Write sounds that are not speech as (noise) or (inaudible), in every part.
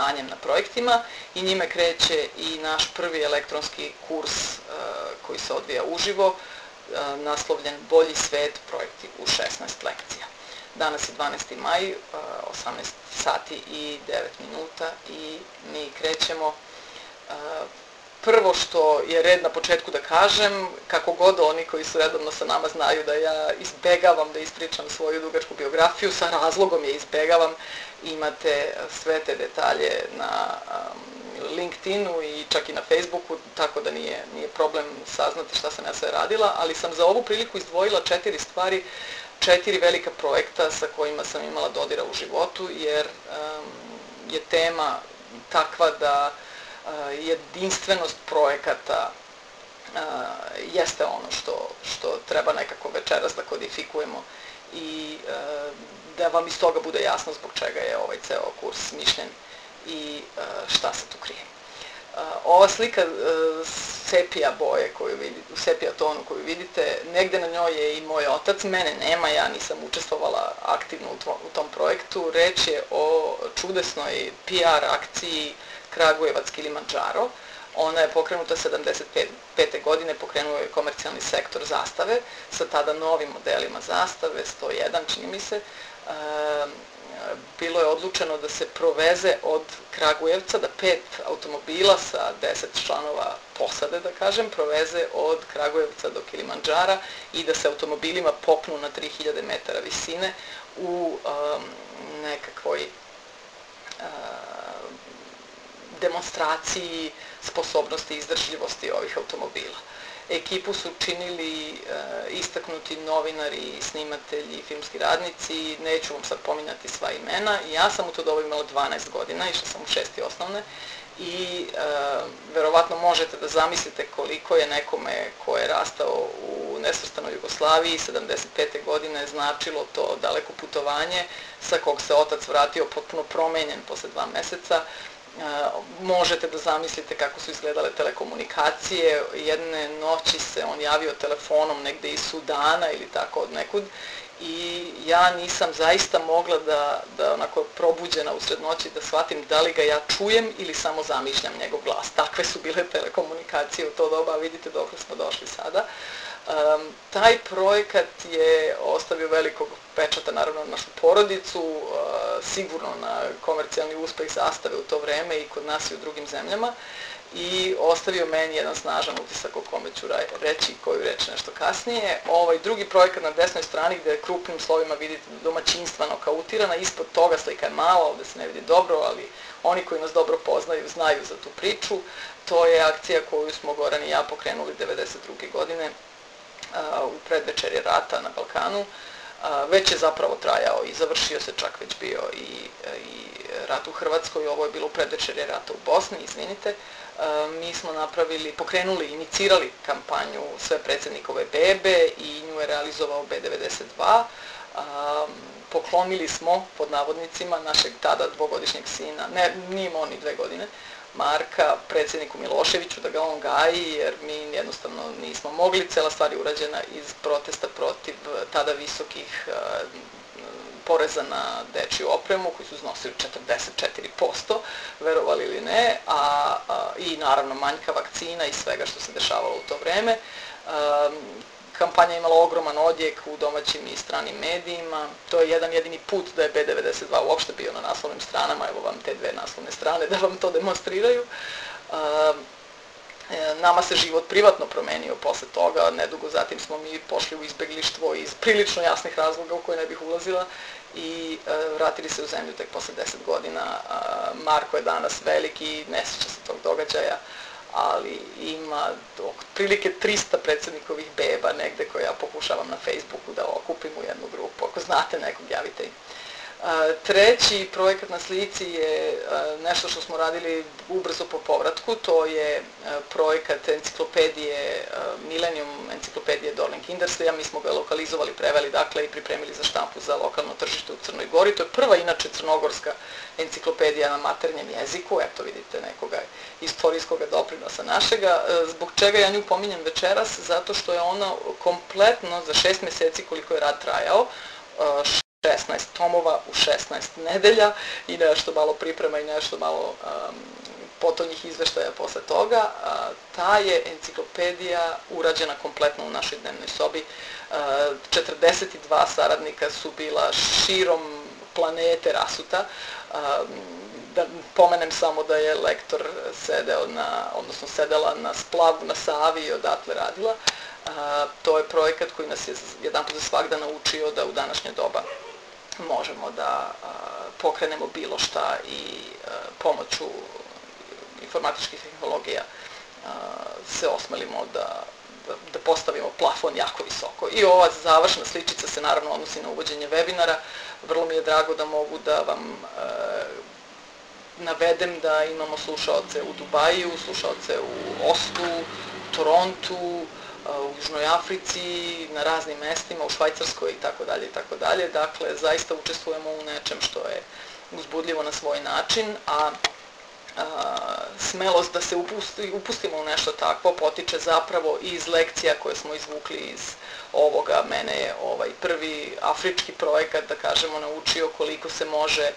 znanjem na projektima i njime kreće i naš prvi elektronski kurs koji se odvija uživo, naslovljen Bolji svet, projekti u 16 lekcija. Danas je 12. maj, 18 sati i 9 minuta i mi krećemo Prvo što je red na početku da kažem, kako god oni koji su redovno sa nama znaju da ja izbegavam da ispričam svoju dugačku biografiju, sa razlogom je izbegavam, imate sve te detalje na um, LinkedInu i čak i na Facebooku, tako da nije, nije problem saznati šta sam ja sve radila, ali sam za ovu priliku izdvojila četiri stvari, četiri velika projekta sa kojima sam imala dodira u životu, jer um, je tema takva da jedinstvenost projekata jeste ono što, što treba nekako večeras da kodifikujemo i da vam iz toga bude jasno zbog čega je ovaj ceo kurs mišljen i šta se tu krije. Ova slika sepija boje koju vidite, sepija tonu koju vidite, negde na njoj je i moj otac, mene nema, ja nisam učestvovala aktivno u tom projektu. Reč je o čudesnoj PR akciji Kragujevac Kilimanjaro. Ona je pokrenuta 75. godine, pokrenuo je komercijalni sektor zastave sa tada novim modelima zastave, 101 čini mi se. Bilo je odlučeno da se proveze od Kragujevca, da pet automobila sa 10 članova posade, da kažem, proveze od Kragujevca do Kilimanjara i da se automobilima popnu na 3000 metara visine u um, nekakvoj uh, demonstraciji sposobnosti i izdržljivosti ovih automobila. Ekipu su činili e, istaknuti novinari, snimatelji, filmski radnici, neću vam sad pominjati sva imena. Ja sam u to dobu imala 12 godina, išla sam u šesti osnovne i e, verovatno možete da zamislite koliko je nekome ko je rastao u nesvrstanoj Jugoslaviji 75. godine značilo to daleko putovanje sa kog se otac vratio potpuno promenjen posle dva meseca možete da zamislite kako su izgledale telekomunikacije. Jedne noći se on javio telefonom negde iz Sudana ili tako od nekud i ja nisam zaista mogla da, da onako probuđena usred noći da shvatim da li ga ja čujem ili samo zamišljam njegov glas. Takve su bile telekomunikacije u to doba, vidite dok smo došli sada. Um, taj projekat je ostavio velikog pečata naravno na našu porodicu, uh, sigurno na komercijalni uspeh zastave u to vreme i kod nas i u drugim zemljama i ostavio meni jedan snažan utisak o kome ću reći koju reč nešto kasnije. Ovaj drugi projekat na desnoj strani gde krupnim slovima vidite domaćinstva nokautirana, ispod toga slika je mala, ovde se ne vidi dobro, ali oni koji nas dobro poznaju znaju za tu priču. To je akcija koju smo Goran i ja pokrenuli 92. godine u predvečerje rata na Balkanu. Već je zapravo trajao i završio se čak već bio i, i rat u Hrvatskoj, ovo je bilo predvečerje rata u Bosni, izvinite. Mi smo napravili, pokrenuli, inicirali kampanju Sve predsednikove bebe i nju je realizovao B92. Poklonili smo, pod navodnicima, našeg tada dvogodišnjeg sina, ne, nije imao ni dve godine, Marka predsedniku Miloševiću da ga on gaji, jer mi jednostavno nismo mogli. Cela stvar je urađena iz protesta protiv tada visokih uh, poreza na dečju opremu, koji su iznosili 44%, verovali ili ne, a, a, i naravno manjka vakcina i svega što se dešavalo u to vreme. Um, Kampanja imala ogroman odjek u domaćim i stranim medijima. To je jedan jedini put da je B92 uopšte bio na naslovnim stranama. Evo vam te dve naslovne strane da vam to demonstriraju. Uh, nama se život privatno promenio posle toga, nedugo zatim smo mi pošli u izbeglištvo iz prilično jasnih razloga u koje ne bih ulazila i e, vratili se u zemlju tek posle 10 godina. E, Marko je danas veliki, ne sjeća se tog događaja, ali ima otprilike 300 predsednikovih beba negde koje ja pokušavam na Facebooku da okupim u jednu grupu. Ako znate nekog, javite im. Treći projekat na slici je nešto što smo radili ubrzo po povratku, to je projekat enciklopedije, Millennium enciklopedije Dorling Kinderslija, mi smo ga lokalizovali, preveli dakle i pripremili za štampu za lokalno tržište u Crnoj Gori, to je prva inače crnogorska enciklopedija na maternjem jeziku, eto vidite nekoga istorijskog doprinosa našega, zbog čega ja nju pominjem večeras, zato što je ona kompletno za šest meseci koliko je rad trajao, 16 tomova u 16 nedelja i nešto malo priprema i nešto malo um, potonjih izveštaja posle toga. A, ta je enciklopedija urađena kompletno u našoj dnevnoj sobi. A, 42 saradnika su bila širom planete rasuta. A, da pomenem samo da je lektor sedeo na, odnosno sedela na splavu na Savi i odatle radila. A, to je projekat koji nas je jedan put za svakda naučio da u današnje doba možemo da pokrenemo bilo šta i pomoću informatičkih tehnologija se osmelimo da, da, da postavimo plafon jako visoko. I ova završna sličica se naravno odnosi na uvođenje webinara. Vrlo mi je drago da mogu da vam navedem da imamo slušaoce u Dubaju, slušaoce u Oslu, Torontu, u Južnoj Africi, na raznim mestima, u Švajcarskoj i tako dalje i tako dalje. Dakle, zaista učestvujemo u nečem što je uzbudljivo na svoj način, a, smelost da se upusti, upustimo u nešto takvo potiče zapravo iz lekcija koje smo izvukli iz ovoga. Mene je ovaj prvi afrički projekat, da kažemo, naučio koliko se može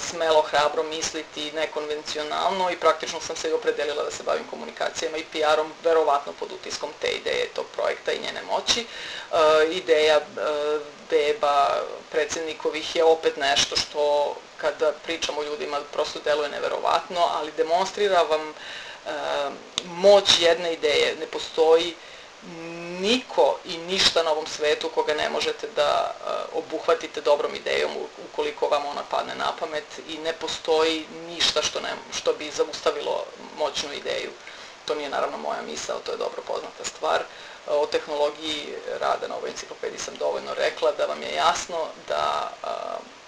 smelo, hrabro misliti, nekonvencionalno i praktično sam se i opredelila da se bavim komunikacijama i PR-om, verovatno pod utiskom te ideje tog projekta i njene moći. Ideja beba predsednikovih je opet nešto što kada pričamo ljudima prosto deluje neverovatno, ali demonstrira vam moć jedne ideje. Ne postoji niko i ništa na ovom svetu koga ne možete da uh, obuhvatite dobrom idejom ukoliko vam ona padne na pamet i ne postoji ništa što, ne, što bi zaustavilo moćnu ideju. To nije naravno moja misao, to je dobro poznata stvar. O tehnologiji rada na ovoj enciklopediji sam dovoljno rekla da vam je jasno da uh,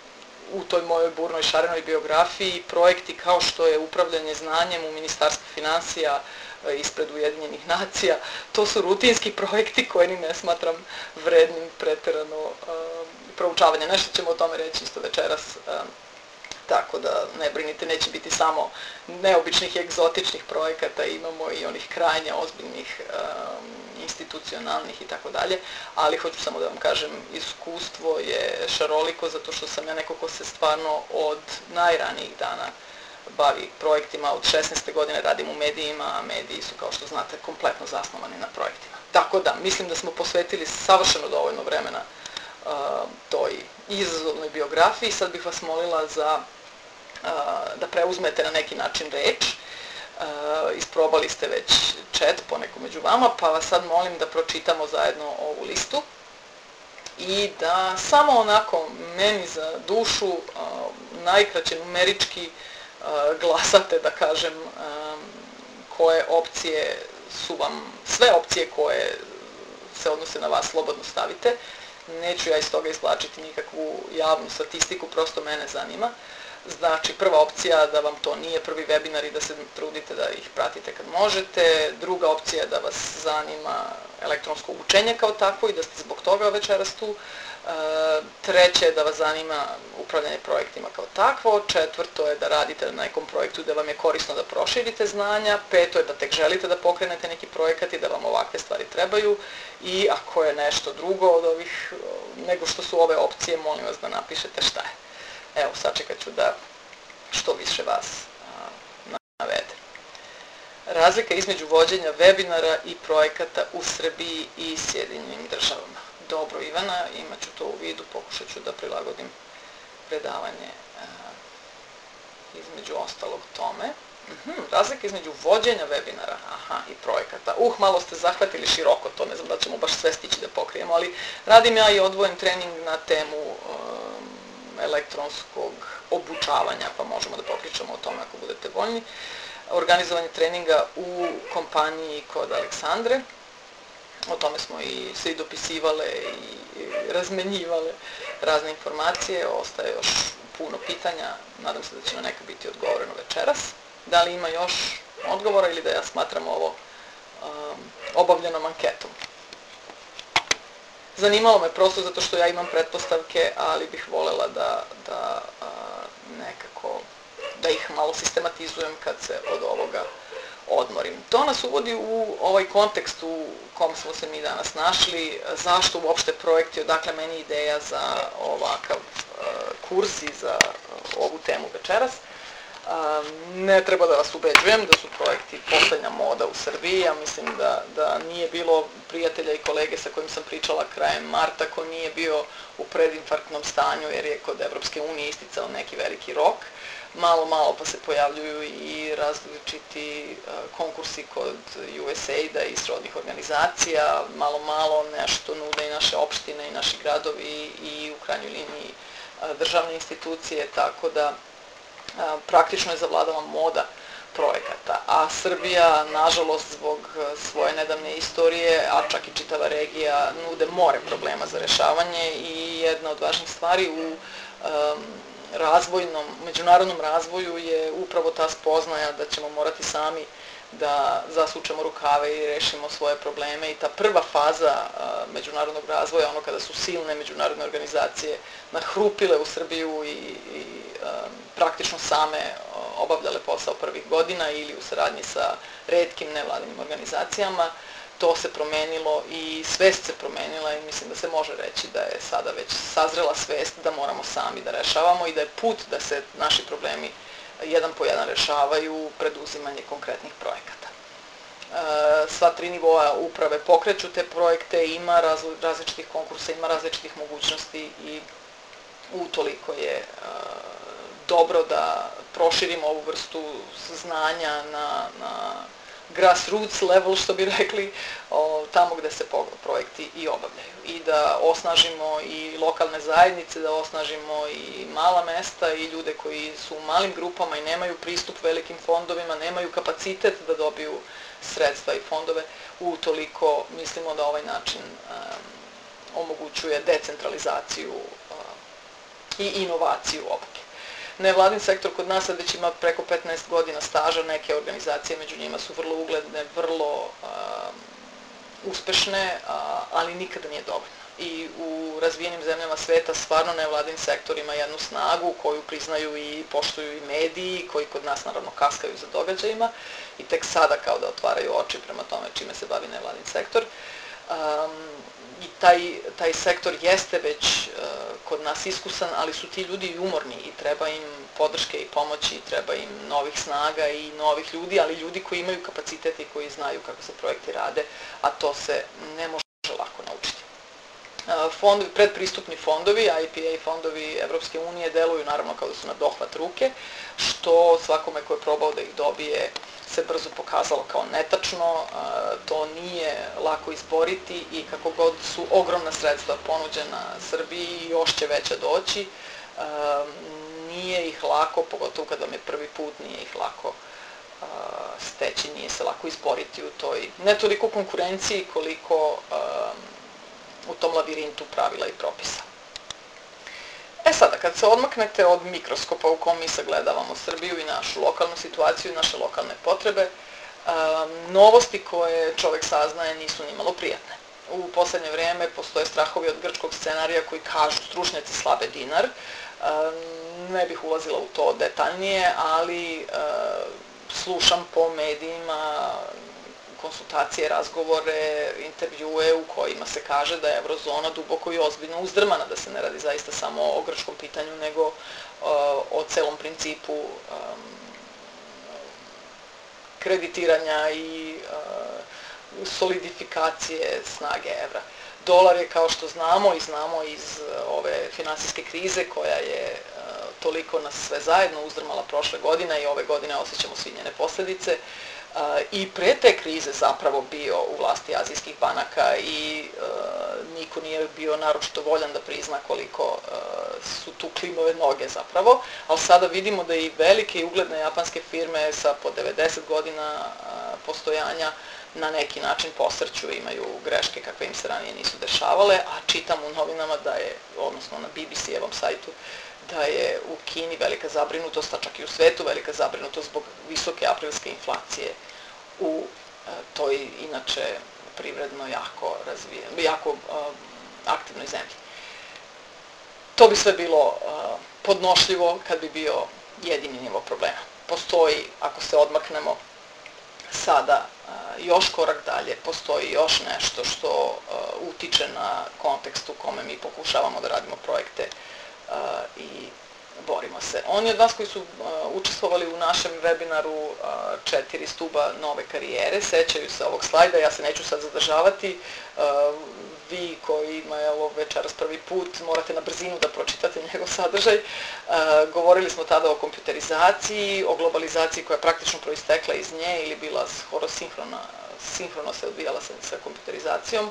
u toj mojoj burnoj šarenoj biografiji projekti kao što je upravljanje znanjem u Ministarstvu financija, ispred Ujedinjenih nacija. To su rutinski projekti koje ni ne smatram vrednim preterano um, proučavanja. Nešto ćemo o tome reći isto večeras, um, tako da ne brinite, neće biti samo neobičnih i egzotičnih projekata, imamo i onih krajnje ozbiljnih institucionalnih i tako dalje, ali hoću samo da vam kažem, iskustvo je šaroliko zato što sam ja neko ko se stvarno od najranijih dana bavi projektima. Od 16. godine radim u medijima, a mediji su, kao što znate, kompletno zasnovani na projektima. Tako da, mislim da smo posvetili savršeno dovoljno vremena uh, toj izazovnoj biografiji. Sad bih vas molila za uh, da preuzmete na neki način reč. Uh, isprobali ste već chat poneko među vama, pa vas sad molim da pročitamo zajedno ovu listu i da samo onako meni za dušu najkraće numerički glasate, da kažem, koje opcije su vam, sve opcije koje se odnose na vas slobodno stavite. Neću ja iz toga izvlačiti nikakvu javnu statistiku, prosto mene zanima. Znači, prva opcija da vam to nije prvi webinar i da se trudite da ih pratite kad možete. Druga opcija je da vas zanima elektronsko učenje kao tako i da ste zbog toga večeras tu. Treće je da vas zanima upravljanje projektima kao takvo. Četvrto je da radite na nekom projektu da vam je korisno da proširite znanja. Peto je da tek želite da pokrenete neki projekat i da vam ovakve stvari trebaju. I ako je nešto drugo od ovih, nego što su ove opcije, molim vas da napišete šta je. Evo, sačekat ću da što više vas navede. Razlika između vođenja webinara i projekata u Srbiji i Sjedinjenim državama dobro Ivana, imat ću to u vidu, pokušat ću da prilagodim predavanje e, između ostalog tome. Mhm, razlika između vođenja webinara aha, i projekata. Uh, malo ste zahvatili široko to, ne znam da ćemo baš sve stići da pokrijemo, ali radim ja i odvojen trening na temu um, elektronskog obučavanja, pa možemo da popričamo o tome ako budete voljni. Organizovanje treninga u kompaniji kod Aleksandre, o tome smo i svi dopisivale i razmenjivale razne informacije, ostaje još puno pitanja, nadam se da će na neka biti odgovoreno večeras. Da li ima još odgovora ili da ja smatram ovo um, obavljenom anketom? Zanimalo me prosto zato što ja imam pretpostavke, ali bih volela da, da a, nekako, da ih malo sistematizujem kad se od ovoga odmorim. To nas uvodi u ovaj kontekst u kom smo se mi danas našli, zašto uopšte projekti, odakle meni ideja za ovakav uh, kurs i za uh, ovu temu večeras. Um, ne treba da vas ubeđujem da su projekti poslednja moda u Srbiji, ja mislim da, da nije bilo prijatelja i kolege sa kojim sam pričala krajem marta ko nije bio u predinfarktnom stanju jer je kod Evropske unije isticao neki veliki rok. Malo, malo pa se pojavljuju i različiti konkursi kod USAID-a i srodnih organizacija, malo, malo nešto nude i naše opštine i naši gradovi i u krajnjoj liniji državne institucije, tako da praktično je zavladala moda projekata, a Srbija, nažalost, zbog svoje nedavne istorije, a čak i čitava regija, nude more problema za rešavanje i jedna od važnih stvari u um, razvojnom, međunarodnom razvoju je upravo ta spoznaja da ćemo morati sami da zasučemo rukave i rešimo svoje probleme. I ta prva faza a, međunarodnog razvoja, ono kada su silne međunarodne organizacije nahrupile u Srbiju i, i a, praktično same obavljale posao prvih godina ili u saradnji sa redkim nevladinim organizacijama, to se promenilo i svest se promenila i mislim da se može reći da je sada već sazrela svest da moramo sami da rešavamo i da je put da se naši problemi jedan po jedan rešavaju preduzimanje konkretnih projekata. E, sva tri nivoa uprave pokreću te projekte, ima različitih konkursa, ima različitih mogućnosti i utoliko je e, dobro da proširimo ovu vrstu znanja na, na grassroots level, što bi rekli, o, tamo gde se projekti i obavljaju. I da osnažimo i lokalne zajednice, da osnažimo i mala mesta i ljude koji su u malim grupama i nemaju pristup velikim fondovima, nemaju kapacitet da dobiju sredstva i fondove, utoliko mislimo da ovaj način omogućuje decentralizaciju i inovaciju obuke. Nevladin sektor kod nas sad već ima preko 15 godina staža, neke organizacije među njima su vrlo ugledne, vrlo um, uspešne, ali nikada nije dovoljno. I u razvijenim zemljama sveta stvarno nevladin sektor ima jednu snagu koju priznaju i poštuju i mediji, koji kod nas naravno kaskaju za događajima i tek sada kao da otvaraju oči prema tome čime se bavi nevladin sektor. Um, i taj, taj sektor jeste već uh, kod nas iskusan, ali su ti ljudi umorni i treba im podrške i pomoći, treba im novih snaga i novih ljudi, ali ljudi koji imaju kapacitet i koji znaju kako se projekti rade, a to se ne može lako naučiti. Fondovi, predpristupni fondovi, IPA fondovi Evropske unije deluju naravno kao da su na dohvat ruke, što svakome ko je probao da ih dobije se brzo pokazalo kao netačno, to nije lako izboriti i kako god su ogromna sredstva ponuđena Srbiji i još će veća doći, nije ih lako, pogotovo kad vam je prvi put, nije ih lako steći, nije se lako izboriti u toj, ne toliko konkurenciji koliko u tom lavirintu pravila i propisa. E sada, kad se odmaknete od mikroskopa u kom mi sagledavamo Srbiju i našu lokalnu situaciju i naše lokalne potrebe, novosti koje čovek saznaje nisu ni malo prijatne. U poslednje vreme postoje strahovi od grčkog scenarija koji kažu stručnjaci slabe dinar. Ne bih ulazila u to detaljnije, ali slušam po medijima konsultacije, razgovore, intervjue u kojima se kaže da je eurozona duboko i ozbiljno uzdrmana, da se ne radi zaista samo o grčkom pitanju, nego uh, o celom principu um, kreditiranja i uh, solidifikacije snage evra. Dolar je, kao što znamo i znamo iz uh, ove finansijske krize koja je uh, toliko nas sve zajedno uzdrmala prošle godine i ove godine osjećamo svi njene posledice, i pre te krize zapravo bio u vlasti azijskih banaka i e, niko nije bio naročito voljan da prizna koliko e, su tu klimove noge zapravo, ali sada vidimo da i velike i ugledne japanske firme sa po 90 godina e, postojanja na neki način posrću, imaju greške kakve im se ranije nisu dešavale, a čitam u novinama da je, odnosno na BBC-evom sajtu, da je u Kini velika zabrinutost, a čak i u svetu velika zabrinutost zbog visoke aprilske inflacije u e, toj inače privredno jako razvijen, jako uh, aktivnoj zemlji. To bi sve bilo uh, podnošljivo kad bi bio jedini nivo problema. Postoji, ako se odmaknemo sada još korak dalje, postoji još nešto što utiče na kontekst u kome mi pokušavamo da radimo projekte i borimo se. Oni od vas koji su učestvovali u našem webinaru četiri stuba nove karijere, sećaju se ovog slajda, ja se neću sad zadržavati, vi kojima je ovo večeras prvi put, morate na brzinu da pročitate njegov sadržaj. Govorili smo tada o kompjuterizaciji, o globalizaciji koja je praktično proistekla iz nje ili bila skoro sinhrona, sinhrono se odvijala sa, sa kompjuterizacijom.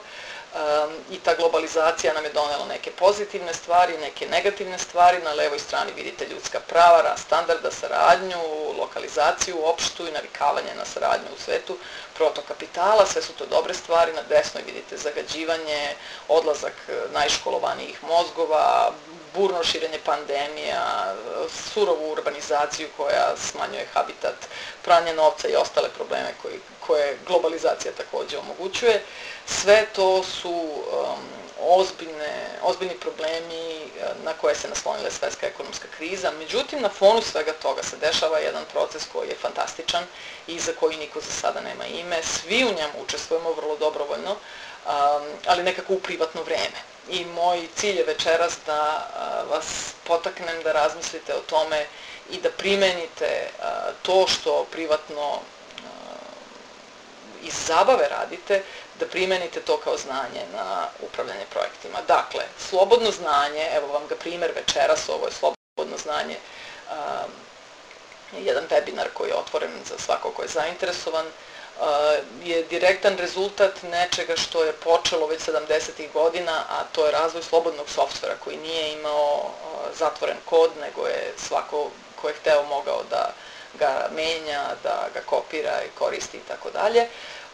Um, i ta globalizacija nam je donela neke pozitivne stvari, neke negativne stvari. Na levoj strani vidite ljudska prava, rast standarda, saradnju, lokalizaciju opštu i navikavanje na saradnju u svetu, protok kapitala, sve su to dobre stvari. Na desnoj vidite zagađivanje, odlazak najškolovanijih mozgova, burno širenje pandemija, surovu urbanizaciju koja smanjuje habitat, pranje novca i ostale probleme koji, koje globalizacija takođe omogućuje. Sve to su um, ozbiljne, ozbiljni problemi uh, na koje se naslonila svetska ekonomska kriza. Međutim, na fonu svega toga se dešava jedan proces koji je fantastičan i za koji niko za sada nema ime. Svi u njemu učestvujemo vrlo dobrovoljno, um, ali nekako u privatno vreme i moj cilj je večeras da vas potaknem da razmislite o tome i da primenite to što privatno iz zabave radite, da primenite to kao znanje na upravljanje projektima. Dakle, slobodno znanje, evo vam ga primer večeras, ovo je slobodno znanje, jedan webinar koji je otvoren za svako ko je zainteresovan, je direktan rezultat nečega što je počelo već 70. godina, a to je razvoj slobodnog softvera koji nije imao zatvoren kod, nego je svako ko je hteo mogao da ga menja, da ga kopira i koristi i tako dalje.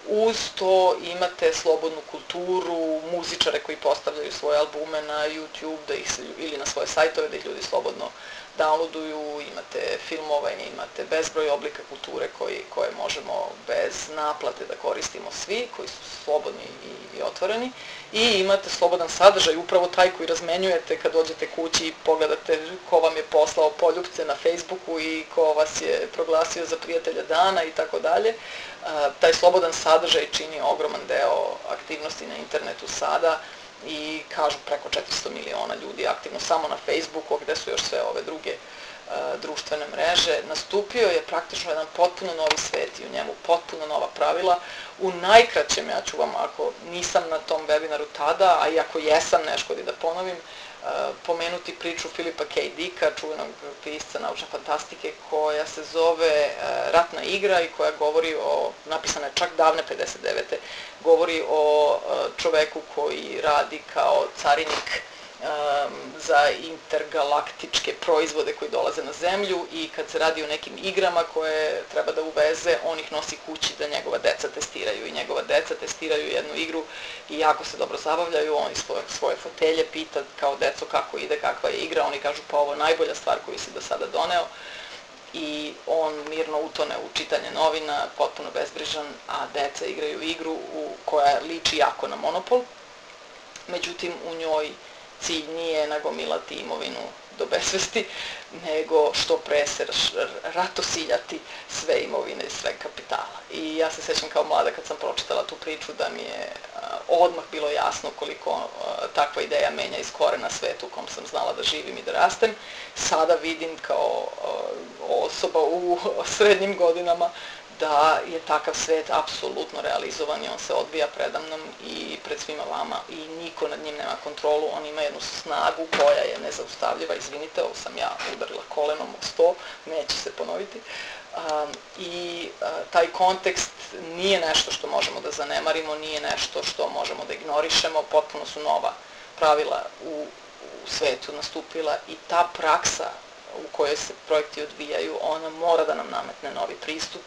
Uz to imate slobodnu kulturu, muzičare koji postavljaju svoje albume na YouTube da ih, ili na svoje sajtove da ih ljudi slobodno downloaduju, imate filmovanje, imate bezbroj oblika kulture koji, koje možemo bez naplate da koristimo svi, koji su slobodni i, i otvoreni. I imate slobodan sadržaj, upravo taj koji razmenjujete kad dođete kući i pogledate ko vam je poslao poljubce na Facebooku i ko vas je proglasio za prijatelja dana i tako dalje. Taj slobodan sadržaj čini ogroman deo aktivnosti na internetu sada i kažu preko 400 miliona ljudi aktivno samo na Facebooku, gde su još sve ove druge uh, društvene mreže. Nastupio je praktično jedan potpuno novi svet i u njemu potpuno nova pravila. U najkraćem, ja ću vam, ako nisam na tom webinaru tada, a i ako jesam, ne škodi da ponovim, pomenuti priču Filipa K. Dicka, čuvenog pisca naučne fantastike, koja se zove Ratna igra i koja govori o, napisana je čak davne 59. govori o čoveku koji radi kao carinik um, za intergalaktičke proizvode koji dolaze na zemlju i kad se radi o nekim igrama koje treba da uveze, on ih nosi kući da njegova deca testiraju i njegova deca testiraju jednu igru i jako se dobro zabavljaju, oni svoje, svoje fotelje pita kao deco kako ide, kakva je igra, oni kažu pa ovo je najbolja stvar koju si do sada doneo i on mirno utone u čitanje novina, potpuno bezbrižan, a deca igraju igru u, koja liči jako na monopol, međutim u njoj cilj nije nagomilati imovinu do besvesti, nego što pre se ratosiljati sve imovine i sve kapitala. I ja se sećam kao mlada kad sam pročitala tu priču da mi je odmah bilo jasno koliko takva ideja menja iz korena svetu u kom sam znala da živim i da rastem. Sada vidim kao osoba u (laughs) srednjim godinama da je takav svet apsolutno realizovan i on se odbija predamnom i pred svima vama i niko nad njim nema kontrolu, on ima jednu snagu koja je nezaustavljiva, izvinite, ovo sam ja udarila kolenom o sto, neće se ponoviti. Um, I uh, taj kontekst nije nešto što možemo da zanemarimo, nije nešto što možemo da ignorišemo, potpuno su nova pravila u, u svetu nastupila i ta praksa u kojoj se projekti odvijaju, ona mora da nam nametne novi pristup,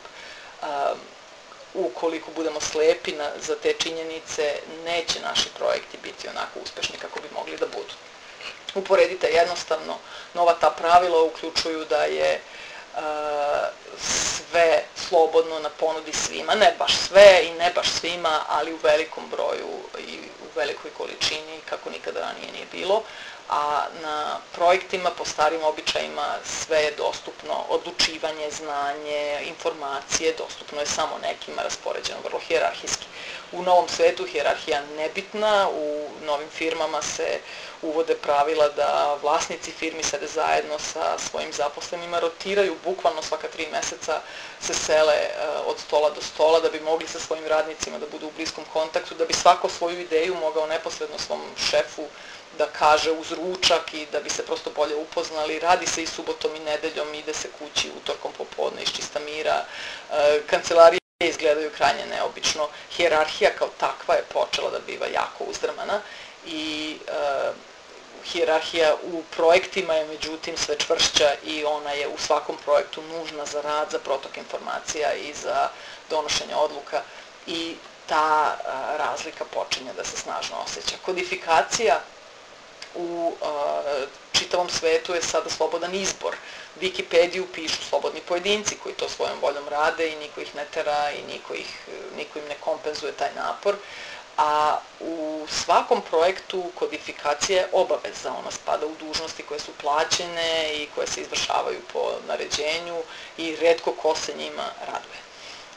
um, ukoliko budemo slepi na, za te činjenice, neće naši projekti biti onako uspešni kako bi mogli da budu. Uporedite jednostavno, nova ta pravila uključuju da je uh, sve slobodno na ponudi svima, ne baš sve i ne baš svima, ali u velikom broju i u velikoj količini kako nikada ranije nije bilo, a na projektima po starim običajima sve je dostupno, odlučivanje, znanje, informacije, dostupno je samo nekima, raspoređeno vrlo hjerarhijski. U novom svetu hjerarhija nebitna, u novim firmama se uvode pravila da vlasnici firmi sede zajedno sa svojim zaposlenima, rotiraju bukvalno svaka tri meseca se sele e, od stola do stola da bi mogli sa svojim radnicima da budu u bliskom kontaktu, da bi svako svoju ideju mogao neposredno svom šefu da kaže uz ručak i da bi se prosto bolje upoznali. Radi se i subotom i nedeljom, ide se kući utorkom popodne iz čista mira. E, kancelarije izgledaju krajnje neobično. Hjerarhija kao takva je počela da biva jako uzdrmana i e, hijerarhija u projektima je međutim sve čvršća i ona je u svakom projektu nužna za rad, za protok informacija i za donošenje odluka i ta a, razlika počinje da se snažno osjeća. Kodifikacija u a, čitavom svetu je sada slobodan izbor. Wikipediju pišu slobodni pojedinci koji to svojom voljom rade i niko ih ne tera i niko, ih, niko im ne kompenzuje taj napor a u svakom projektu kodifikacija je obaveza, ona spada u dužnosti koje su plaćene i koje se izvršavaju po naređenju i redko ko se njima raduje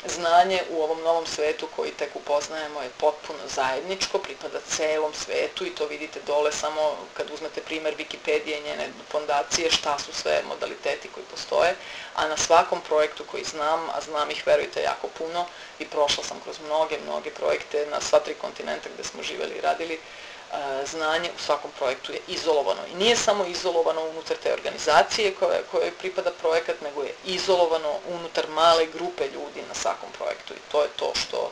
znanje u ovom novom svetu koji tek upoznajemo je potpuno zajedničko, pripada celom svetu i to vidite dole samo kad uzmete primer Wikipedije i njene fondacije šta su sve modaliteti koji postoje, a na svakom projektu koji znam, a znam ih verujte jako puno i prošla sam kroz mnoge, mnoge projekte na sva tri kontinenta gde smo živeli i radili, znanje u svakom projektu je izolovano. I nije samo izolovano unutar te organizacije koje, koje pripada projekat, nego je izolovano unutar male grupe ljudi na svakom projektu. I to je to što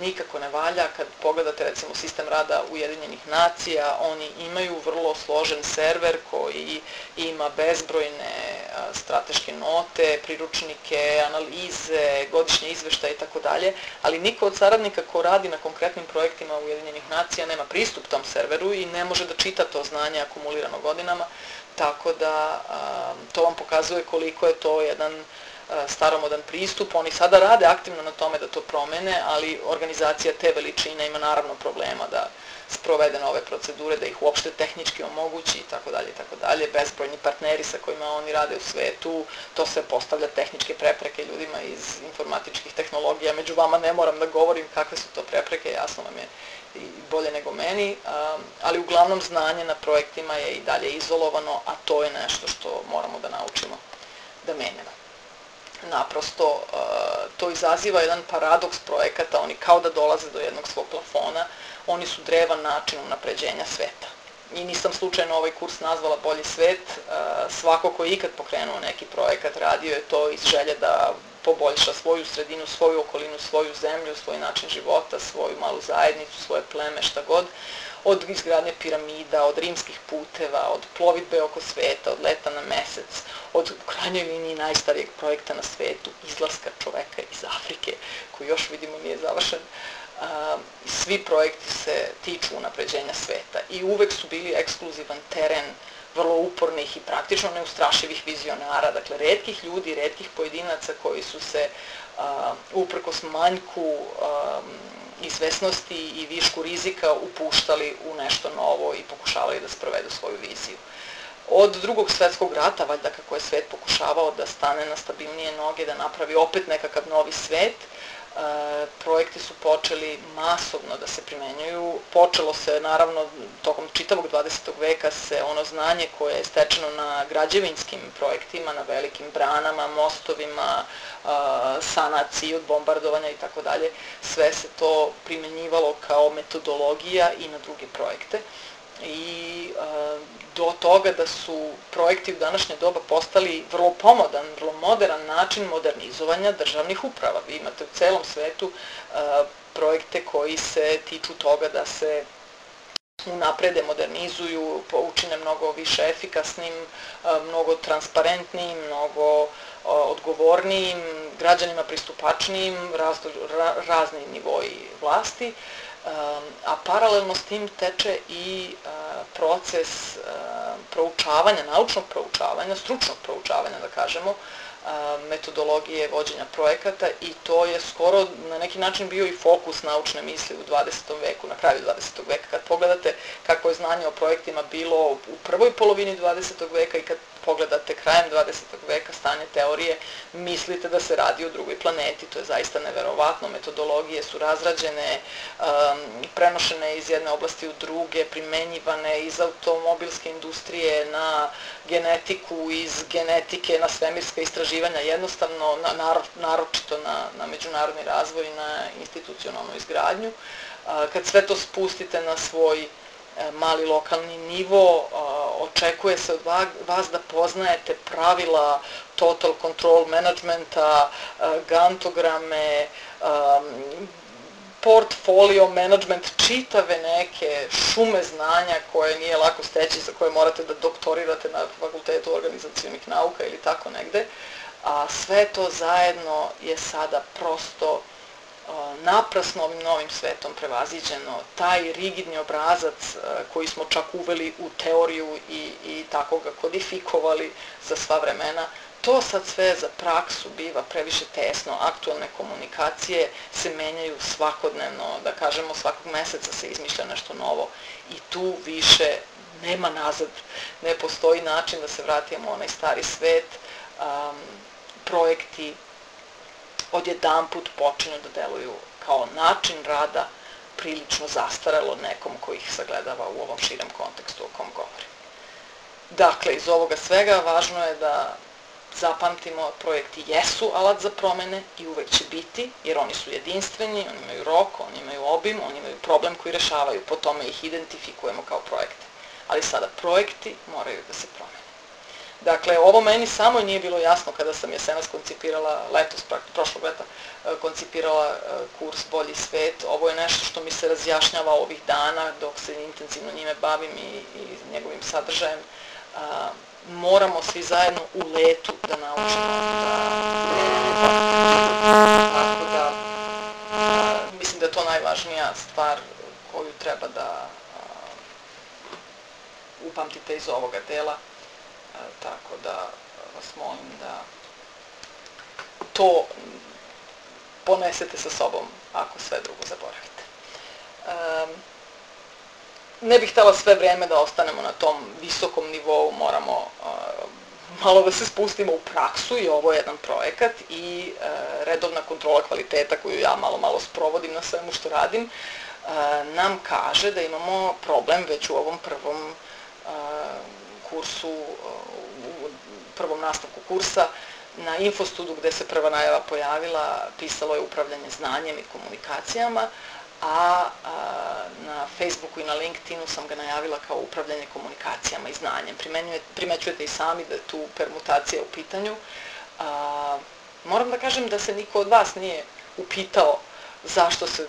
nikako ne valja. Kad pogledate recimo sistem rada Ujedinjenih nacija, oni imaju vrlo složen server koji ima bezbrojne e, strateške note, priručnike, analize, godišnje izveštaje i tako dalje, ali niko od saradnika ko radi na konkretnim projektima Ujedinjenih nacija nema pristup tom serveru i ne može da čita to znanje akumulirano godinama, tako da to vam pokazuje koliko je to jedan E, staromodan pristup. Oni sada rade aktivno na tome da to promene, ali organizacija te veličine ima naravno problema da sprovede nove procedure, da ih uopšte tehnički omogući i tako dalje i tako dalje. Bezbrojni partneri sa kojima oni rade u svetu, to se postavlja tehničke prepreke ljudima iz informatičkih tehnologija. Među vama ne moram da govorim kakve su to prepreke, jasno vam je i bolje nego meni, ali uglavnom znanje na projektima je i dalje izolovano, a to je nešto što moramo da naučimo da menjamo naprosto to izaziva jedan paradoks projekata, oni kao da dolaze do jednog svog plafona, oni su drevan način unapređenja sveta. I nisam slučajno ovaj kurs nazvala Bolji svet, svako ko je ikad pokrenuo neki projekat radio je to iz želje da poboljša svoju sredinu, svoju okolinu, svoju zemlju, svoj način života, svoju malu zajednicu, svoje pleme, šta god, od izgradnje piramida, od rimskih puteva, od plovidbe oko sveta, od leta na mesec, od u krajnjoj liniji najstarijeg projekta na svetu, izlaska čoveka iz Afrike, koji još vidimo nije završen. svi projekti se tiču unapređenja sveta i uvek su bili ekskluzivan teren vrlo upornih i praktično neustrašivih vizionara, dakle redkih ljudi, redkih pojedinaca koji su se uprkos manjku izvesnosti i višku rizika upuštali u nešto novo i pokušavali da sprovedu svoju viziju. Od drugog svetskog rata, valjda kako je svet pokušavao da stane na stabilnije noge, da napravi opet nekakav novi svet, projekti su počeli masovno da se primenjuju. Počelo se, naravno, tokom čitavog 20. veka se ono znanje koje je stečeno na građevinskim projektima, na velikim branama, mostovima, sanaciji od bombardovanja i tako dalje, sve se to primenjivalo kao metodologija i na druge projekte. I e, do toga da su projekti u današnje doba postali vrlo pomodan, vrlo modern način modernizovanja državnih uprava. Vi imate u celom svetu uh, projekte koji se tiču toga da se unaprede, modernizuju, učine mnogo više efikasnim, mnogo transparentnim, mnogo odgovornijim, građanima pristupačnijim, raz, razni nivoji vlasti a paralelno s tim teče i proces proučavanja, naučnog proučavanja, stručnog proučavanja, da kažemo, metodologije vođenja projekata i to je skoro na neki način bio i fokus naučne misli u 20. veku, na kraju 20. veka. Kad pogledate kako je znanje o projektima bilo u prvoj polovini 20. veka i kad pogledate krajem 20. veka stanje teorije, mislite da se radi o drugoj planeti. To je zaista neverovatno. Metodologije su razrađene, um, prenošene iz jedne oblasti u druge, primenjivane iz automobilske industrije na genetiku, iz genetike na svemirska istraživanja, jednostavno na, naročito na, na međunarodni razvoj, na institucionalnu izgradnju. Uh, kad sve to spustite na svoj mali lokalni nivo, očekuje se od vas da poznajete pravila total control managementa, e, gantograme, portfolio management, čitave neke šume znanja koje nije lako steći, za koje morate da doktorirate na fakultetu organizacijonih nauka ili tako negde, a sve to zajedno je sada prosto naprasno ovim novim svetom prevaziđeno, taj rigidni obrazac koji smo čak uveli u teoriju i, i tako ga kodifikovali za sva vremena, to sad sve za praksu biva previše tesno, aktualne komunikacije se menjaju svakodnevno, da kažemo svakog meseca se izmišlja nešto novo i tu više nema nazad, ne postoji način da se vratimo u onaj stari svet, um, projekti, odjedan put počinju da deluju kao način rada prilično zastaralo nekom koji ih sagledava u ovom širem kontekstu o kom govorim. Dakle, iz ovoga svega važno je da zapamtimo, projekti jesu alat za promene i uvek će biti, jer oni su jedinstveni, oni imaju rok, oni imaju obim, oni imaju problem koji rešavaju, po tome ih identifikujemo kao projekte. Ali sada projekti moraju da se promene. Dakle, ovo meni samo nije bilo jasno kada sam jesenas koncipirala, letos, prošlog leta, e, koncipirala e, kurs Bolji svet. Ovo je nešto što mi se razjašnjava ovih dana dok se intenzivno njime bavim i, i njegovim sadržajem. A, moramo svi zajedno u letu da naučimo da... Tako da, a, mislim da je to najvažnija stvar koju treba da a, upamtite iz ovoga dela tako da vas molim da to ponesete sa sobom ako sve drugo zaboravite. Ne bih htela sve vreme da ostanemo na tom visokom nivou, moramo malo da se spustimo u praksu i ovo je jedan projekat i uh, redovna kontrola kvaliteta koju ja malo malo sprovodim na svemu što radim, uh, nam kaže da imamo problem već u ovom prvom kursu, u prvom nastavku kursa, na Infostudu gde se prva najava pojavila, pisalo je upravljanje znanjem i komunikacijama, a, a na Facebooku i na LinkedInu sam ga najavila kao upravljanje komunikacijama i znanjem. Primećujete i sami da je tu permutacija u pitanju. A, moram da kažem da se niko od vas nije upitao zašto se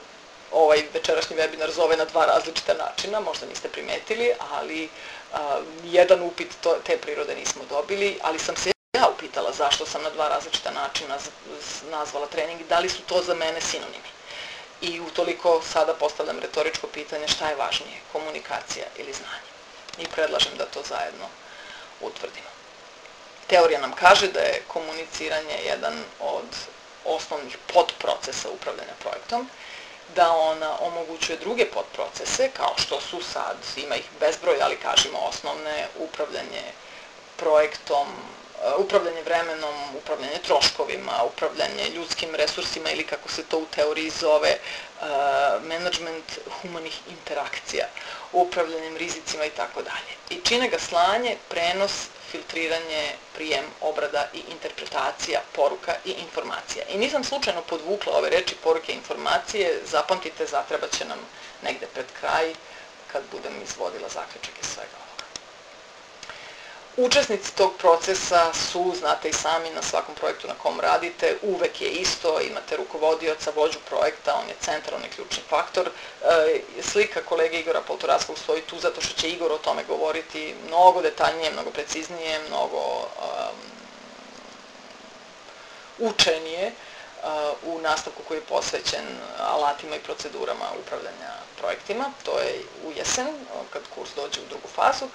ovaj večerašnji webinar zove na dva različita načina, možda niste primetili, ali a, jedan upit to, te prirode nismo dobili, ali sam se ja upitala zašto sam na dva različita načina nazvala trening da li su to za mene sinonimi. I utoliko sada postavljam retoričko pitanje šta je važnije, komunikacija ili znanje. I predlažem da to zajedno utvrdimo. Teorija nam kaže da je komuniciranje jedan od osnovnih podprocesa upravljanja projektom da ona omogućuje druge podprocese, kao što su sad, ima ih bezbroj, ali kažemo osnovne, upravljanje projektom, upravljanje vremenom, upravljanje troškovima, upravljanje ljudskim resursima ili kako se to u teoriji zove, management humanih interakcija, upravljanjem rizicima i tako dalje. I čine ga slanje, prenos, filtriranje, prijem, obrada i interpretacija poruka i informacija. I nisam slučajno podvukla ove reči poruke i informacije, zapamtite, zatreba će nam negde pred kraj kad budem izvodila zaključak iz svega. Učesnici tog procesa su, znate i sami, na svakom projektu na kom radite, uvek je isto, imate rukovodioca, vođu projekta, on je centralni ključni faktor. E, slika kolege Igora Poltoraskog stoji tu zato što će Igor o tome govoriti mnogo detaljnije, mnogo preciznije, mnogo um, učenije u nastavku koji je posvećen alatima i procedurama upravljanja projektima. To je u jesen, kad kurs dođe u drugu fazu.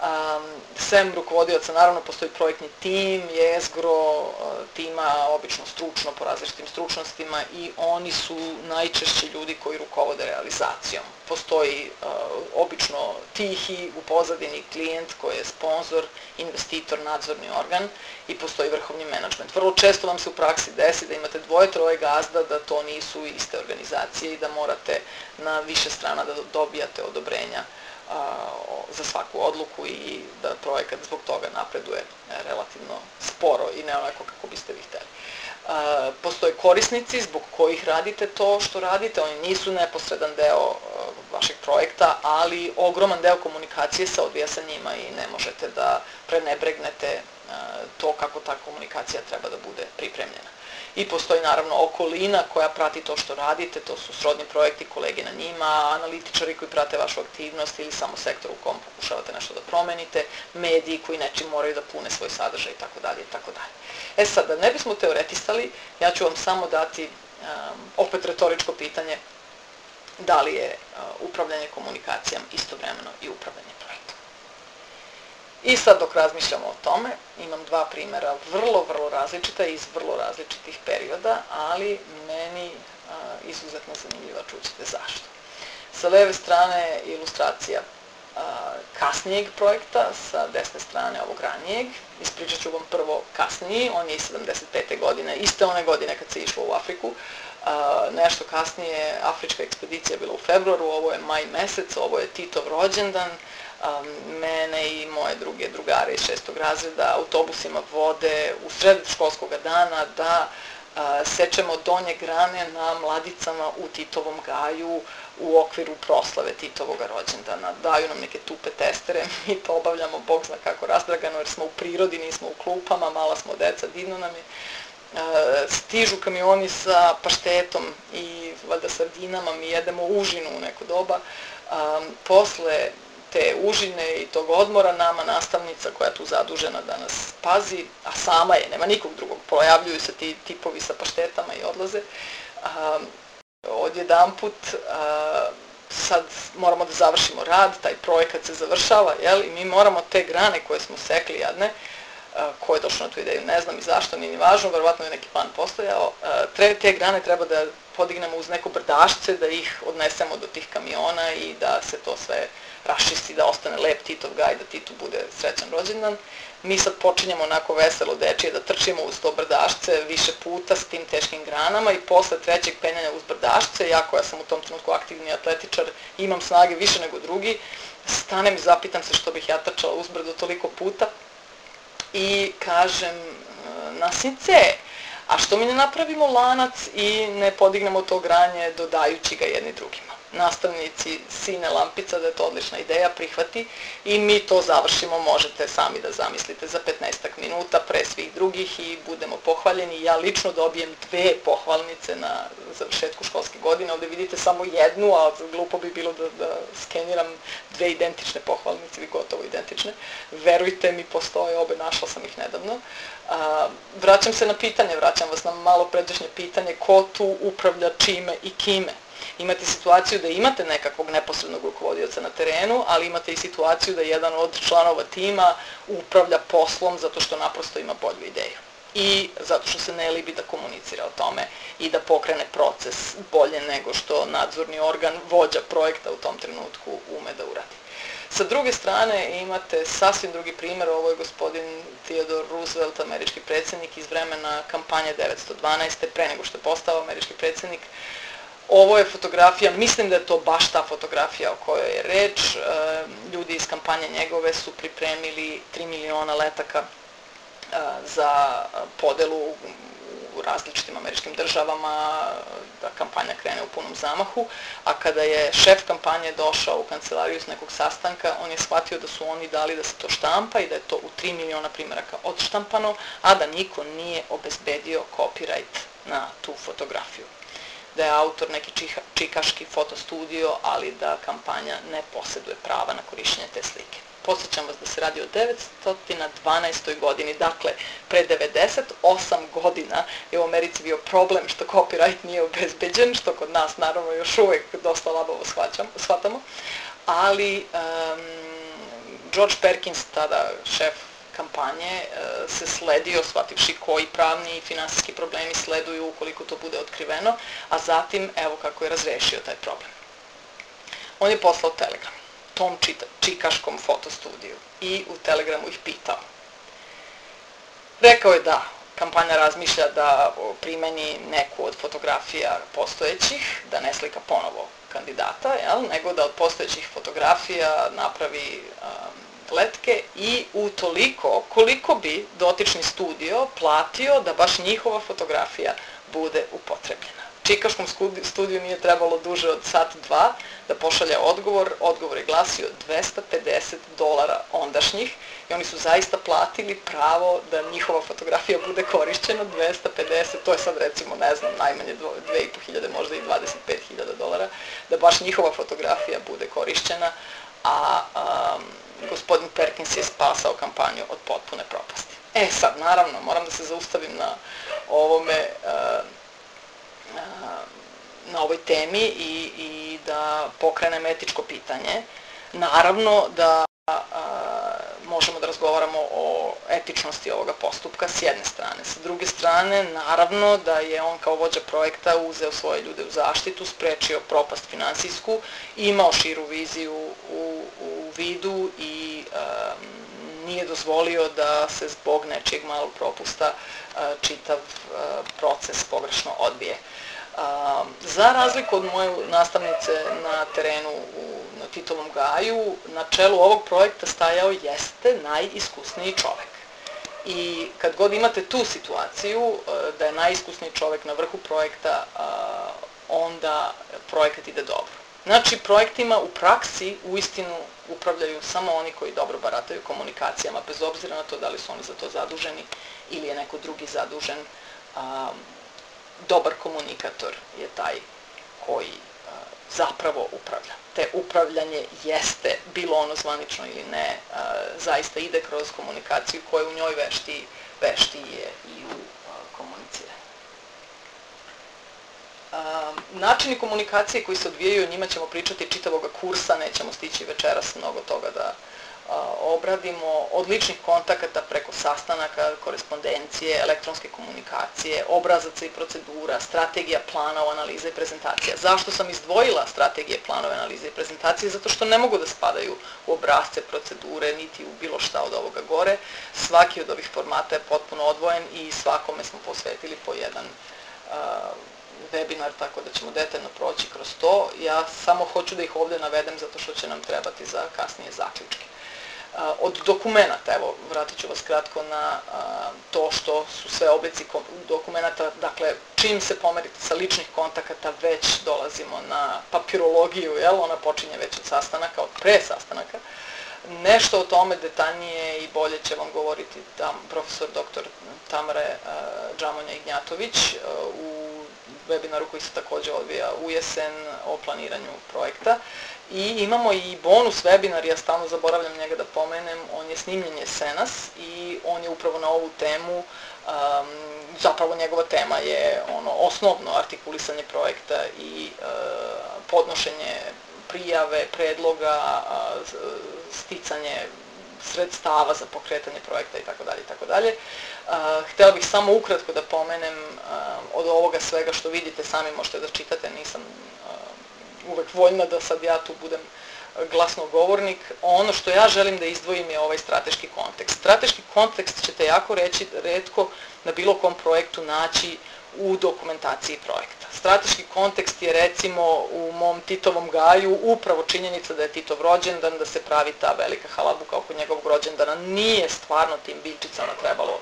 Um, sem rukovodioca, naravno, postoji projektni tim, jezgro, uh, tima obično stručno po različitim stručnostima i oni su najčešće ljudi koji rukovode realizacijom. Postoji uh, obično tihi u pozadini klijent koji je sponsor, investitor, nadzorni organ i postoji vrhovni menadžment. Vrlo često vam se u praksi desi da imate dvoje, troje gazda, da to nisu iste organizacije i da morate na više strana da dobijate odobrenja za svaku odluku i da projekat zbog toga napreduje relativno sporo i ne onako kako biste vi hteli. Postoje korisnici zbog kojih radite to što radite, oni nisu neposredan deo vašeg projekta, ali ogroman deo komunikacije se odvija sa njima i ne možete da prenebregnete to kako ta komunikacija treba da bude pripremljena i postoji naravno okolina koja prati to što radite, to su srodni projekti, kolege na njima, analitičari koji prate vašu aktivnost ili samo sektor u kom pokušavate nešto da promenite, mediji koji nečim moraju da pune svoj sadržaj i tako dalje i tako dalje. E sad, da ne bismo teoretisali, ja ću vam samo dati um, opet retoričko pitanje da li je uh, upravljanje komunikacijom istovremeno i upravljanje I sad dok razmišljamo o tome, imam dva primera vrlo, vrlo različita iz vrlo različitih perioda, ali meni a, izuzetno zanimljiva, čućete zašto. Sa leve strane ilustracija a, kasnijeg projekta, sa desne strane ovog ranijeg. Ispričat ću vam prvo kasniji, on je iz 75. godine, iste one godine kad se išlo u Afriku. A, nešto kasnije, afrička ekspedicija je bila u februaru, ovo je maj mesec, ovo je Titov rođendan, mene i moje druge drugare iz šestog razreda autobusima vode u sred školskog dana da sečemo donje grane na mladicama u Titovom gaju u okviru proslave Titovog rođendana. Daju nam neke tupe testere, (laughs) mi to obavljamo, bog zna kako razdragano, jer smo u prirodi, nismo u klupama, mala smo deca, divno nam je. stižu kamioni sa paštetom i valjda sardinama, mi jedemo užinu u neko doba. posle te užine i tog odmora nama nastavnica koja tu zadužena da nas pazi, a sama je, nema nikog drugog, pojavljuju se ti tipovi sa paštetama i odlaze. A, odjedan put a, sad moramo da završimo rad, taj projekat se završava, jel, i mi moramo te grane koje smo sekli jadne, ko je došao na tu ideju, ne znam i zašto, nije ni važno, verovatno je neki plan postojao, tre, te grane treba da podignemo uz neko brdašce, da ih odnesemo do tih kamiona i da se to sve rašisti, da ostane lep Titov gaj, da Titu bude srećan rođendan. Mi sad počinjemo onako veselo dečije da trčimo uz to brdašce više puta s tim teškim granama i posle trećeg penjanja uz brdašce, ja koja sam u tom trenutku aktivni atletičar, imam snage više nego drugi, stanem i zapitam se što bih ja trčala uzbrdo toliko puta i kažem, nasince, a što mi ne napravimo lanac i ne podignemo to granje dodajući ga jedni drugima nastavnici Sine Lampica da je to odlična ideja, prihvati i mi to završimo, možete sami da zamislite za 15 minuta pre svih drugih i budemo pohvaljeni. Ja lično dobijem dve pohvalnice na završetku školske godine, ovde vidite samo jednu, a glupo bi bilo da, da skeniram dve identične pohvalnice ili gotovo identične. Verujte mi, postoje obe, našla sam ih nedavno. A, vraćam se na pitanje, vraćam vas na malo pređašnje pitanje, ko tu upravlja čime i kime imate situaciju da imate nekakvog neposrednog rukovodioca na terenu, ali imate i situaciju da jedan od članova tima upravlja poslom zato što naprosto ima bolju ideju i zato što se ne libi da komunicira o tome i da pokrene proces bolje nego što nadzorni organ, vođa projekta u tom trenutku ume da uradi. Sa druge strane imate sasvim drugi primjer, ovo je gospodin Theodore Roosevelt, američki predsjednik iz vremena kampanje 912. pre nego što je postao američki predsjednik, Ovo je fotografija, mislim da je to baš ta fotografija o kojoj je reč. E, ljudi iz kampanje njegove su pripremili 3 miliona letaka e, za podelu u različitim američkim državama, da kampanja krene u punom zamahu, a kada je šef kampanje došao u kancelariju s nekog sastanka, on je shvatio da su oni dali da se to štampa i da je to u 3 miliona primjeraka odštampano, a da niko nije obezbedio copyright na tu fotografiju da je autor neki čika, čikaški fotostudio, ali da kampanja ne posjeduje prava na korišćenje te slike. Posjećam vas da se radi o 912. godini, dakle, pre 98 godina je u Americi bio problem što copyright nije obezbeđen, što kod nas naravno još uvek dosta labavo shvatamo, ali um, George Perkins, tada šef kampanje, e, se sledio, shvativši koji pravni i finansijski problemi sleduju ukoliko to bude otkriveno, a zatim evo kako je razrešio taj problem. On je poslao telegram tom čita, čikaškom fotostudiju i u telegramu ih pitao. Rekao je da kampanja razmišlja da primeni neku od fotografija postojećih, da ne slika ponovo kandidata, jel, nego da od postojećih fotografija napravi um, letke i u toliko koliko bi dotični studio platio da baš njihova fotografija bude upotrebljena. Čikaškom studiju nije trebalo duže od sat dva da pošalja odgovor. Odgovor je glasio 250 dolara ondašnjih i oni su zaista platili pravo da njihova fotografija bude korišćena 250, to je sad recimo, ne znam, najmanje 2500, možda i 25.000 dolara, da baš njihova fotografija bude korišćena, a um, gospodin Perkins je spasao kampanju od potpune propasti. E sad, naravno, moram da se zaustavim na ovome uh, na ovoj temi i, i da pokrenem etičko pitanje. Naravno da a, možemo da razgovaramo o etičnosti ovoga postupka s jedne strane. Sa druge strane, naravno da je on kao vođa projekta uzeo svoje ljude u zaštitu, sprečio propast finansijsku, imao širu viziju u, u vidu i nije dozvolio da se zbog nečijeg malog propusta a, čitav a, proces pogrešno odbije. A, za razliku od moje nastavnice na terenu u, na Titovom gaju, na čelu ovog projekta stajao jeste najiskusniji čovek. I kad god imate tu situaciju da je najiskusniji čovek na vrhu projekta, onda projekat ide dobro. Znači, projektima u praksi u istinu upravljaju samo oni koji dobro barataju komunikacijama, bez obzira na to da li su oni za to zaduženi ili je neko drugi zadužen dobar komunikator je taj koji a, zapravo upravlja. Te upravljanje jeste, bilo ono zvanično ili ne, a, zaista ide kroz komunikaciju koja u njoj vešti, vešti je i u a, komuniciranju. Načini komunikacije koji se odvijaju, njima ćemo pričati čitavoga kursa, nećemo stići večeras mnogo toga da obradimo od ličnih kontakata preko sastanaka, korespondencije, elektronske komunikacije, obrazaca i procedura, strategija, planova, analize i prezentacija. Zašto sam izdvojila strategije, planove, analize i prezentacije? Zato što ne mogu da spadaju u obrazce, procedure, niti u bilo šta od ovoga gore. Svaki od ovih formata je potpuno odvojen i svakome smo posvetili po jedan webinar, tako da ćemo detaljno proći kroz to. Ja samo hoću da ih ovde navedem zato što će nam trebati za kasnije zaključke od dokumenta, evo, vratit ću vas kratko na to što su sve oblici dokumenta, dakle, čim se pomerite sa ličnih kontakata, već dolazimo na papirologiju, jel, ona počinje već od sastanaka, od pre sastanaka. Nešto o tome detaljnije i bolje će vam govoriti tam profesor dr. Tamare Džamonja Ignjatović u webinaru koji se takođe odvija u jesen o planiranju projekta. I imamo i bonus webinar, ja stalno zaboravljam njega da pomenem, on je snimljen Senas i on je upravo na ovu temu, um, zapravo njegova tema je ono osnovno artikulisanje projekta i uh, podnošenje prijave, predloga, uh, sticanje sredstava za pokretanje projekta i tako dalje i tako dalje. Htela bih samo ukratko da pomenem od ovoga svega što vidite, sami možete da čitate, nisam uvek voljna da sad ja tu budem glasnogovornik. Ono što ja želim da izdvojim je ovaj strateški kontekst. Strateški kontekst ćete jako reći redko na bilo kom projektu naći u dokumentaciji projekta. Strateški kontekst je recimo u mom Titovom gaju upravo činjenica da je Titov rođendan, da se pravi ta velika halabuka oko njegovog rođendana. Nije stvarno tim biljčicama trebalo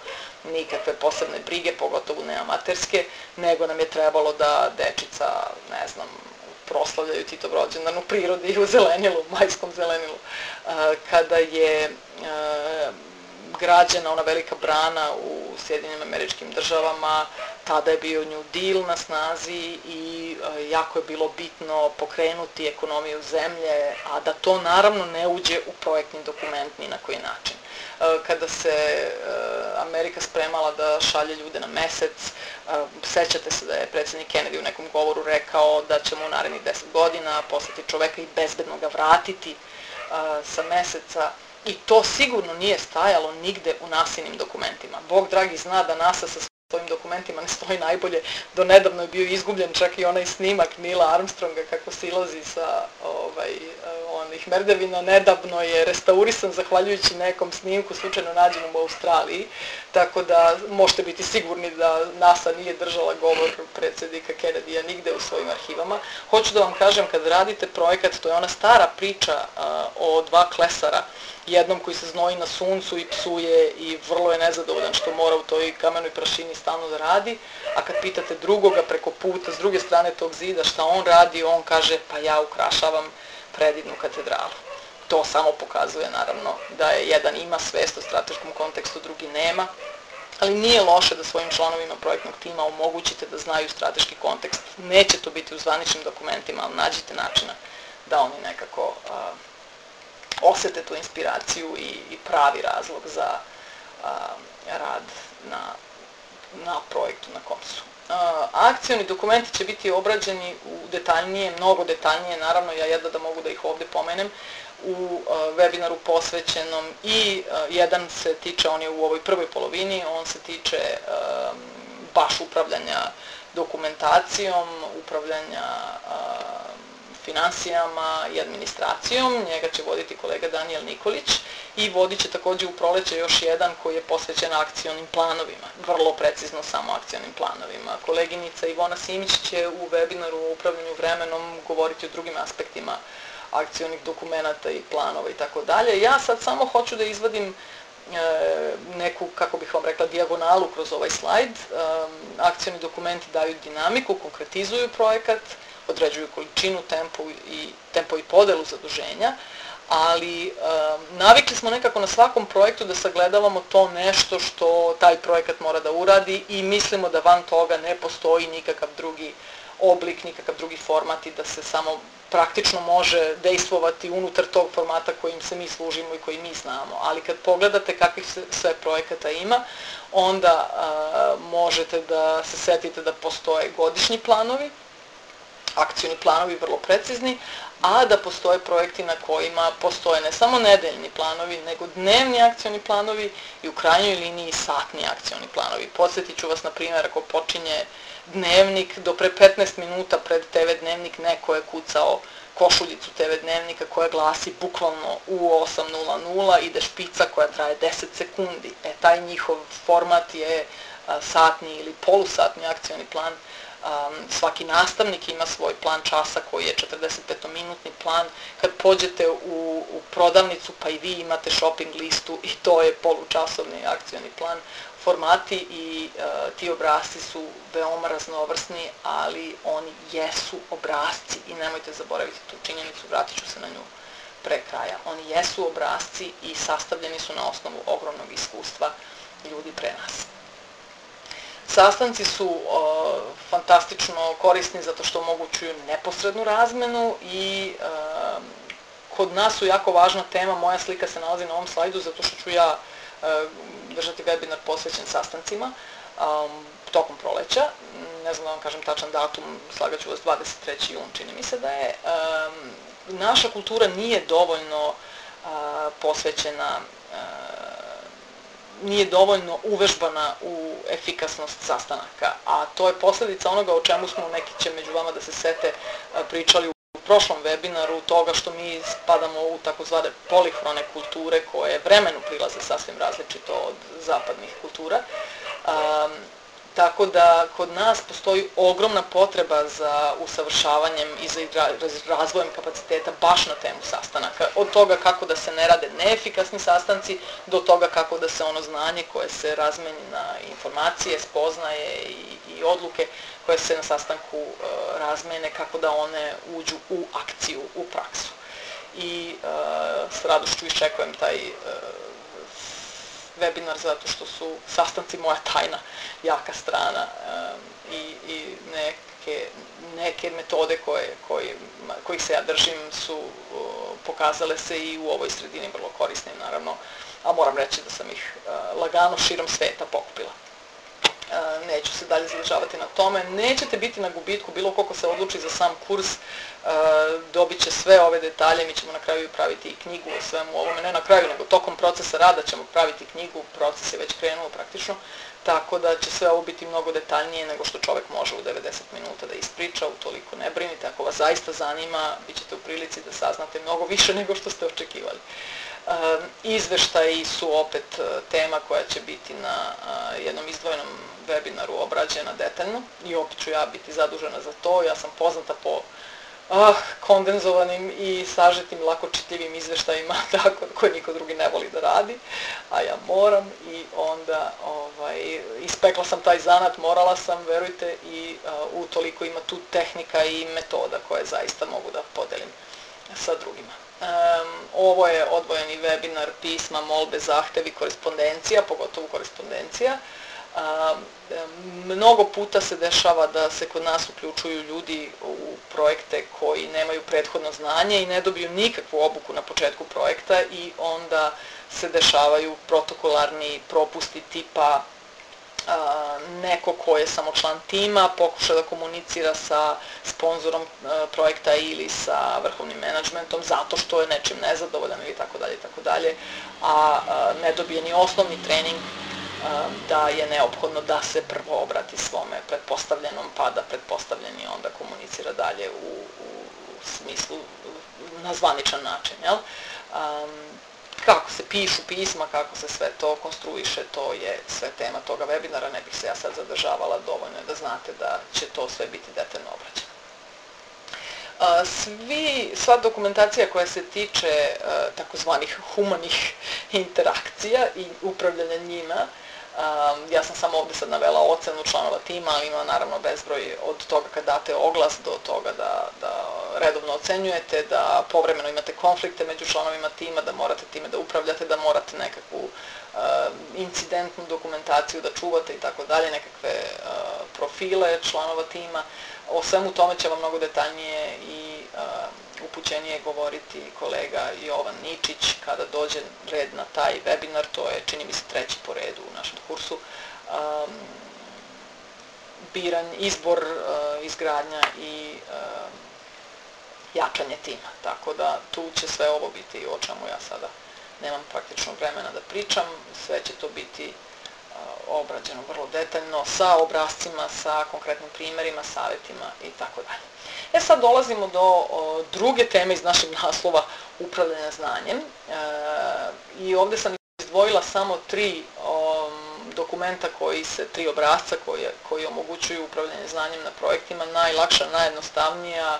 nikakve posebne brige, pogotovo ne amaterske, nego nam je trebalo da dečica, ne znam, proslavljaju Titov rođendan u prirodi i u zelenilu, majskom zelenilu. Kada je građena ona velika brana u Sjedinjenim američkim državama, tada je bio New Deal na snazi i jako je bilo bitno pokrenuti ekonomiju zemlje, a da to naravno ne uđe u projektni dokument ni na koji način. Kada se Amerika spremala da šalje ljude na mesec, sećate se da je predsednik Kennedy u nekom govoru rekao da ćemo u narednih 10 godina poslati čoveka i bezbedno ga vratiti sa meseca I to sigurno nije stajalo nigde u nasinim dokumentima. Bog dragi zna da NASA sa svojim dokumentima ne stoji najbolje. Do nedavno je bio izgubljen čak i onaj snimak Nila Armstronga kako silazi sa ovaj, onih merdevina. Nedavno je restaurisan zahvaljujući nekom snimku slučajno nađenom u Australiji. Tako da možete biti sigurni da NASA nije držala govor predsjednika Kennedy-a nigde u svojim arhivama. Hoću da vam kažem, kad radite projekat, to je ona stara priča a, o dva klesara jednom koji se znoji na suncu i psuje i vrlo je nezadovoljan što mora u toj kamenoj prašini stalno da radi, a kad pitate drugoga preko puta s druge strane tog zida šta on radi, on kaže pa ja ukrašavam predivnu katedralu. To samo pokazuje naravno da je jedan ima svest o strateškom kontekstu, drugi nema, ali nije loše da svojim članovima projektnog tima omogućite da znaju strateški kontekst. Neće to biti u zvaničnim dokumentima, ali nađite načina da oni nekako a, osete tu inspiraciju i, i pravi razlog za a, rad na, na projektu na koncu. A, akcioni dokumenti će biti obrađeni u detaljnije, mnogo detaljnije, naravno ja jedva da mogu da ih ovde pomenem, u webinaru posvećenom i jedan se tiče, on je u ovoj prvoj polovini, on se tiče baš upravljanja dokumentacijom, upravljanja finansijama i administracijom, njega će voditi kolega Daniel Nikolić i vodit će takođe u proleće još jedan koji je posvećen akcionim planovima, vrlo precizno samo akcionim planovima. Koleginica Ivona Simić će u webinaru o upravljanju vremenom govoriti o drugim aspektima akcionih dokumenta i planova i tako dalje. Ja sad samo hoću da izvadim e, neku, kako bih vam rekla, dijagonalu kroz ovaj slajd. E, akcioni dokumenti daju dinamiku, konkretizuju projekat, određuju količinu, tempo i, tempo i podelu zaduženja, ali um, navikli smo nekako na svakom projektu da sagledavamo to nešto što taj projekat mora da uradi i mislimo da van toga ne postoji nikakav drugi oblik, nikakav drugi format i da se samo praktično može dejstvovati unutar tog formata kojim se mi služimo i koji mi znamo. Ali kad pogledate kakvih sve projekata ima, onda a, možete da se setite da postoje godišnji planovi, akcijni planovi vrlo precizni, a da postoje projekti na kojima postoje ne samo nedeljni planovi, nego dnevni akcijni planovi i u krajnjoj liniji satni akcijni planovi. Podsjetit ću vas, na primjer, ako počinje dnevnik, do pre 15 minuta pred TV dnevnik neko je kucao košuljicu TV dnevnika koja glasi bukvalno u 8.00 ide špica koja traje 10 sekundi. E, taj njihov format je satni ili polusatni akcijni plan um, svaki nastavnik ima svoj plan časa koji je 45-minutni plan. Kad pođete u, u prodavnicu pa i vi imate shopping listu i to je polučasovni akcioni plan. Formati i uh, ti obrazci su veoma raznovrsni, ali oni jesu obrazci i nemojte zaboraviti tu činjenicu, vratit ću se na nju pre kraja. Oni jesu obrazci i sastavljeni su na osnovu ogromnog iskustva ljudi pre nas. Sastanci su uh, fantastično korisni zato što omogućuju neposrednu razmenu i uh, kod nas su jako važna tema, moja slika se nalazi na ovom slajdu zato što ću ja uh, držati webinar posvećen sastancima um, tokom proleća. Ne znam da vam kažem tačan datum, slagaću vas 23. jun, čini mi se da je. Um, naša kultura nije dovoljno uh, posvećena uh, nije dovoljno uvežbana u efikasnost sastanaka, a to je posledica onoga o čemu smo neki će među vama da se sete pričali u prošlom webinaru, toga što mi spadamo u takozvane polihrone kulture koje vremenu prilaze sasvim različito od zapadnih kultura. Um, Tako da kod nas postoji ogromna potreba za usavršavanjem i za razvojem kapaciteta baš na temu sastanaka. Od toga kako da se ne rade neefikasni sastanci, do toga kako da se ono znanje koje se razmeni na informacije, spoznaje i, i odluke koje se na sastanku e, razmene, kako da one uđu u akciju, u praksu. I e, s radošću iščekujem taj e, webinar zato što su sastanci moja tajna jaka strana i, i neke, neke metode koje, koje, kojih se ja držim su pokazale se i u ovoj sredini vrlo korisnim naravno, a moram reći da sam ih uh, lagano širom sveta pokupila. Neću se dalje zadržavati na tome. Nećete biti na gubitku bilo koliko se odluči za sam kurs, dobit će sve ove detalje, mi ćemo na kraju praviti i knjigu o svemu ovome, ne na kraju, nego tokom procesa rada ćemo praviti knjigu, proces je već krenuo praktično, tako da će sve ovo biti mnogo detaljnije nego što čovjek može u 90 minuta da ispriča, utoliko ne brinite, ako vas zaista zanima, bit ćete u prilici da saznate mnogo više nego što ste očekivali. Izveštaji su opet tema koja će biti na jednom izdvojenom webinaru obrađena detaljno i opet ću ja biti zadužena za to. Ja sam poznata po ah, kondenzovanim i sažetim, lako čitljivim izveštajima, (laughs) tako koje niko drugi ne voli da radi, a ja moram i onda ovaj, ispekla sam taj zanat, morala sam, verujte, i uh, utoliko ima tu tehnika i metoda koje zaista mogu da podelim sa drugima. Ovo je odvojeni webinar pisma, molbe, zahtevi, korespondencija, pogotovo korespondencija. Mnogo puta se dešava da se kod nas uključuju ljudi u projekte koji nemaju prethodno znanje i ne dobiju nikakvu obuku na početku projekta i onda se dešavaju protokolarni propusti tipa neko ko je samo član tima pokuša da komunicira sa sponzorom projekta ili sa vrhovnim menadžmentom zato što je nečim nezadovoljan ili tako dalje i tako dalje, a ne dobije ni osnovni trening da je neophodno da se prvo obrati svome pretpostavljenom, pa da pretpostavljeni onda komunicira dalje u, u smislu na zvaničan način. Jel? Um, kako se pišu pisma, kako se sve to konstruiše, to je sve tema toga webinara, ne bih se ja sad zadržavala, dovoljno da znate da će to sve biti detaljno obrađeno. Svi, sva dokumentacija koja se tiče takozvanih humanih (laughs) interakcija i upravljanja njima, Um, ja sam samo ovde sad navela ocenu članova tima, ali ima naravno bezbroj od toga kad date oglas do toga da, da redovno ocenjujete, da povremeno imate konflikte među članovima tima, da morate time da upravljate, da morate nekakvu uh, incidentnu dokumentaciju da čuvate i tako dalje, nekakve uh, profile članova tima. O svemu tome će vam mnogo detaljnije i uh, upućenije govoriti kolega Jovan Ničić kada dođe red na taj webinar, to je čini mi se treći po redu u našem kursu, um, biranj, izbor, uh, izgradnja i uh, jačanje tima. Tako da tu će sve ovo biti o čemu ja sada nemam praktično vremena da pričam, sve će to biti obrađeno vrlo detaljno sa obrazcima, sa konkretnim primerima, savjetima i tako dalje. E sad dolazimo do o, druge teme iz našeg naslova upravljanja znanjem. E, i ovde sam izdvojila samo tri o, dokumenta koji se, tri obrazca koji, koji omogućuju upravljanje znanjem na projektima, najlakša, najjednostavnija,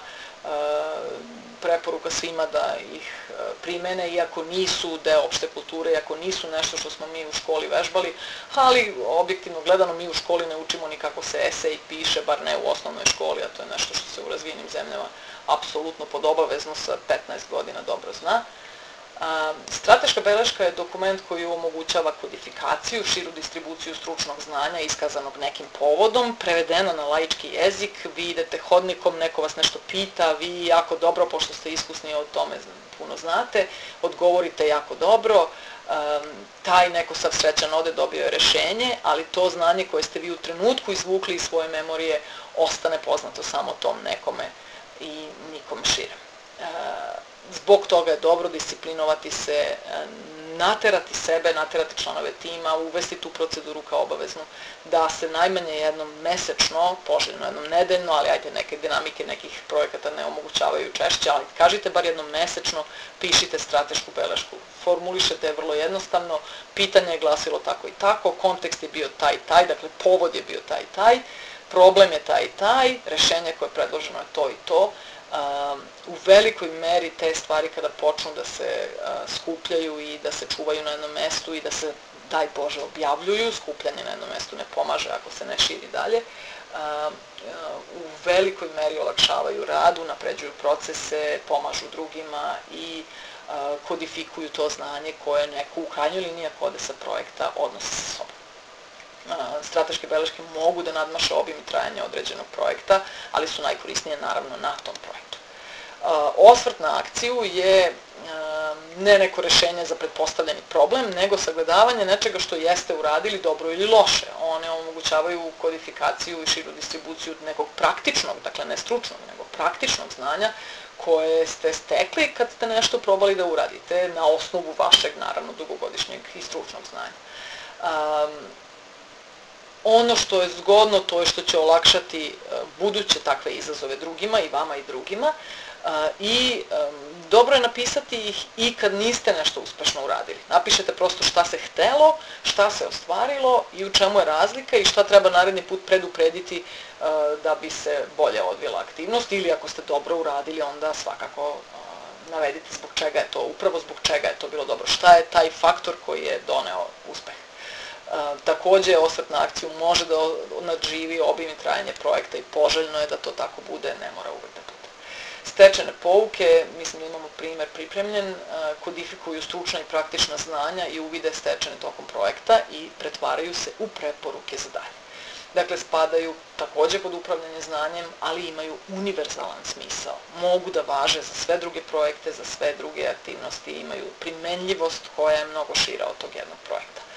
preporuka svima da ih e, primene, iako nisu deo opšte kulture, iako nisu nešto što smo mi u školi vežbali, ali objektivno gledano mi u školi ne učimo ni kako se esej piše, bar ne u osnovnoj školi, a to je nešto što se u razvijenim zemljama apsolutno pod obavezno sa 15 godina dobro zna. Strateška beleška je dokument koji omogućava kodifikaciju, širu distribuciju stručnog znanja iskazanog nekim povodom, prevedeno na laički jezik, vi idete hodnikom, neko vas nešto pita, vi jako dobro, pošto ste iskusni o tome puno znate, odgovorite jako dobro, taj neko sav srećan ode dobio je rešenje, ali to znanje koje ste vi u trenutku izvukli iz svoje memorije ostane poznato samo tom nekome i nikom širem zbog toga je dobro disciplinovati se, e, naterati sebe, naterati članove tima, uvesti tu proceduru kao obaveznu, da se najmanje jednom mesečno, poželjno jednom nedeljno, ali ajde neke dinamike nekih projekata ne omogućavaju češće, ali kažite bar jednom mesečno, pišite stratešku belešku. Formulišete je vrlo jednostavno, pitanje je glasilo tako i tako, kontekst je bio taj taj, dakle povod je bio taj taj, problem je taj i taj, rešenje koje je predloženo je to i to, u velikoj meri te stvari kada počnu da se skupljaju i da se čuvaju na jednom mestu i da se, daj Bože, objavljuju, skupljanje na jednom mestu ne pomaže ako se ne širi dalje, u velikoj meri olakšavaju rad, napređuju procese, pomažu drugima i kodifikuju to znanje koje neko u krajnjoj liniji ako ode sa projekta odnosi sa sobom strateške beleške mogu da nadmaše obim i trajanje određenog projekta, ali su najkorisnije naravno na tom projektu. Osvrt na akciju je ne neko rešenje za pretpostavljeni problem, nego sagledavanje nečega što jeste uradili dobro ili loše. One omogućavaju kodifikaciju i širu distribuciju nekog praktičnog, dakle ne stručnog, nego praktičnog znanja koje ste stekli kad ste nešto probali da uradite na osnovu vašeg, naravno, dugogodišnjeg i stručnog znanja. Um, ono što je zgodno, to je što će olakšati buduće takve izazove drugima i vama i drugima i dobro je napisati ih i kad niste nešto uspešno uradili. Napišete prosto šta se htelo, šta se ostvarilo i u čemu je razlika i šta treba naredni put preduprediti da bi se bolje odvila aktivnost ili ako ste dobro uradili onda svakako navedite zbog čega je to, upravo zbog čega je to bilo dobro. Šta je taj faktor koji je doneo uspeh. Takođe, osvrt na akciju može da nadživi obim i trajanje projekta i poželjno je da to tako bude, ne mora uvek da stečene pouke, mislim da imamo primer pripremljen, kodifikuju stručna i praktična znanja i uvide stečene tokom projekta i pretvaraju se u preporuke za dalje. Dakle, spadaju takođe pod upravljanje znanjem, ali imaju univerzalan smisao. Mogu da važe za sve druge projekte, za sve druge aktivnosti, imaju primenljivost koja je mnogo šira od tog jednog projekta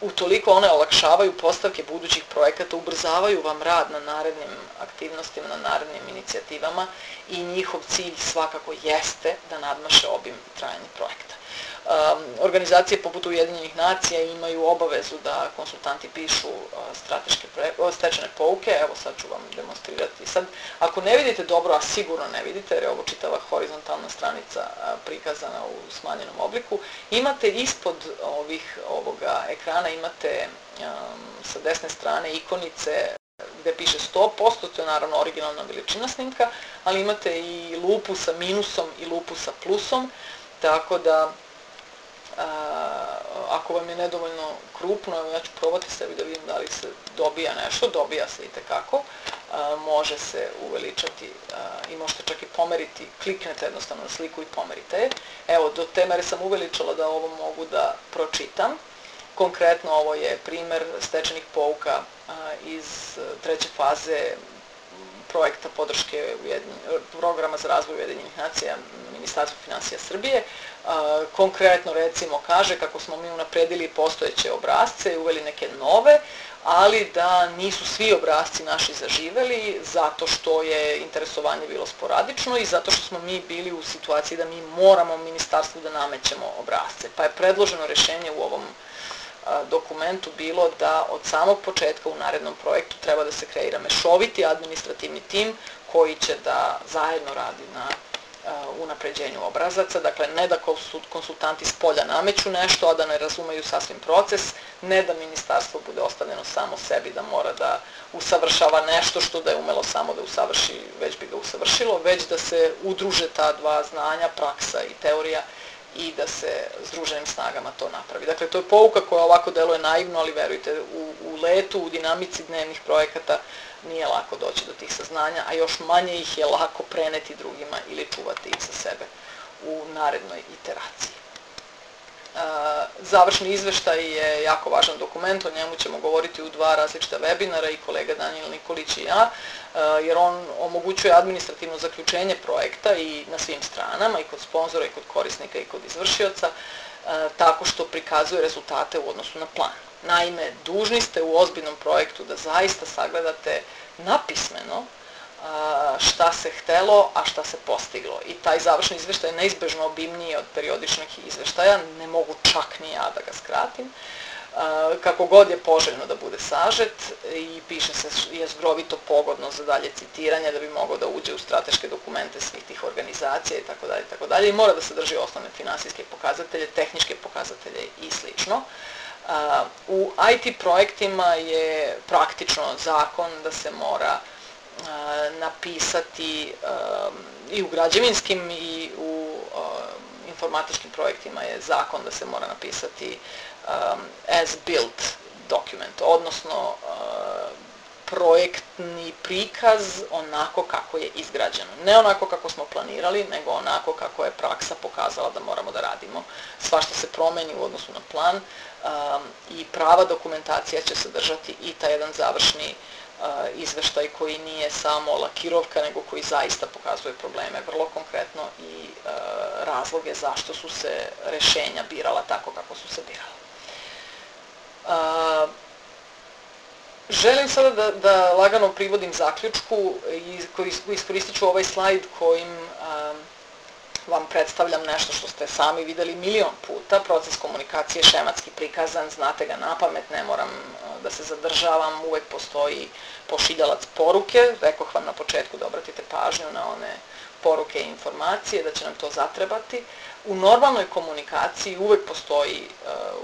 utoliko one olakšavaju postavke budućih projekata, ubrzavaju vam rad na narednim aktivnostima, na narednim inicijativama i njihov cilj svakako jeste da nadmaše obim trajanja projekta. Organizacije poput Ujedinjenih nacija imaju obavezu da konsultanti pišu strateške stečene pouke, evo sad ću vam demonstrirati. Sad, ako ne vidite dobro, a sigurno ne vidite, jer je ovo čitava horizontalna stranica prikazana u smanjenom obliku, imate ispod ovih, ovoga ekrana, imate um, sa desne strane ikonice gde piše 100%, to je naravno originalna veličina snimka, ali imate i lupu sa minusom i lupu sa plusom, tako da ako vam je nedovoljno krupno, ja ću probati sebi da vidim da li se dobija nešto, dobija se i tekako, može se uveličati i možete čak i pomeriti, kliknete jednostavno na sliku i pomerite je. Evo, do te mere sam uveličala da ovo mogu da pročitam. Konkretno ovo je primer stečenih pouka iz treće faze projekta podrške programa za razvoj Ujedinjenih nacija Ministarstva financija Srbije, konkretno recimo kaže kako smo mi unapredili postojeće obrazce i uveli neke nove, ali da nisu svi obrazci naši zaživeli zato što je interesovanje bilo sporadično i zato što smo mi bili u situaciji da mi moramo ministarstvu da namećemo obrazce. Pa je predloženo rešenje u ovom dokumentu bilo da od samog početka u narednom projektu treba da se kreira mešoviti administrativni tim koji će da zajedno radi na unapređenju obrazaca, dakle ne da konsultanti s polja nameću nešto, a da ne razumeju sasvim proces, ne da ministarstvo bude ostavljeno samo sebi da mora da usavršava nešto što da je umelo samo da usavrši, već bi ga usavršilo, već da se udruže ta dva znanja, praksa i teorija i da se združenim snagama to napravi. Dakle, to je pouka koja ovako deluje naivno, ali verujte, u, u letu, u dinamici dnevnih projekata nije lako doći do tih saznanja, a još manje ih je lako preneti drugima ili čuvati ih za sebe u narednoj iteraciji. Završni izveštaj je jako važan dokument, o njemu ćemo govoriti u dva različita webinara i kolega Daniel Nikolić i ja, jer on omogućuje administrativno zaključenje projekta i na svim stranama, i kod sponzora, i kod korisnika, i kod izvršioca, tako što prikazuje rezultate u odnosu na plan. Naime, dužni ste u ozbiljnom projektu da zaista sagledate napismeno šta se htelo, a šta se postiglo. I taj završni izveštaj je neizbežno obimniji od periodičnih izveštaja, ne mogu čak ni ja da ga skratim. Kako god je poželjno da bude sažet i piše se je zgrovito pogodno za dalje citiranje da bi mogao da uđe u strateške dokumente svih tih organizacija i tako dalje i tako dalje i mora da sadrži osnovne finansijske pokazatelje, tehničke pokazatelje i slično. U IT projektima je praktično zakon da se mora napisati i u građevinskim i u informatičkim projektima je zakon da se mora napisati as built document, odnosno projektni prikaz onako kako je izgrađeno. Ne onako kako smo planirali, nego onako kako je praksa pokazala da moramo da radimo. Svašta se promeni u odnosu na plan um, i prava dokumentacija će sadržati i taj jedan završni izveštaj koji nije samo lakirovka, nego koji zaista pokazuje probleme vrlo konkretno i razloge zašto su se rešenja birala tako kako su se birala. Želim sada da, da lagano privodim zaključku i iskoristit ću ovaj slajd kojim vam predstavljam nešto što ste sami videli milion puta, proces komunikacije šematski prikazan, znate ga na pamet, ne moram da se zadržavam, uvek postoji pošiljalac poruke, rekoh vam na početku da obratite pažnju na one poruke i informacije, da će nam to zatrebati. U normalnoj komunikaciji uvek postoji,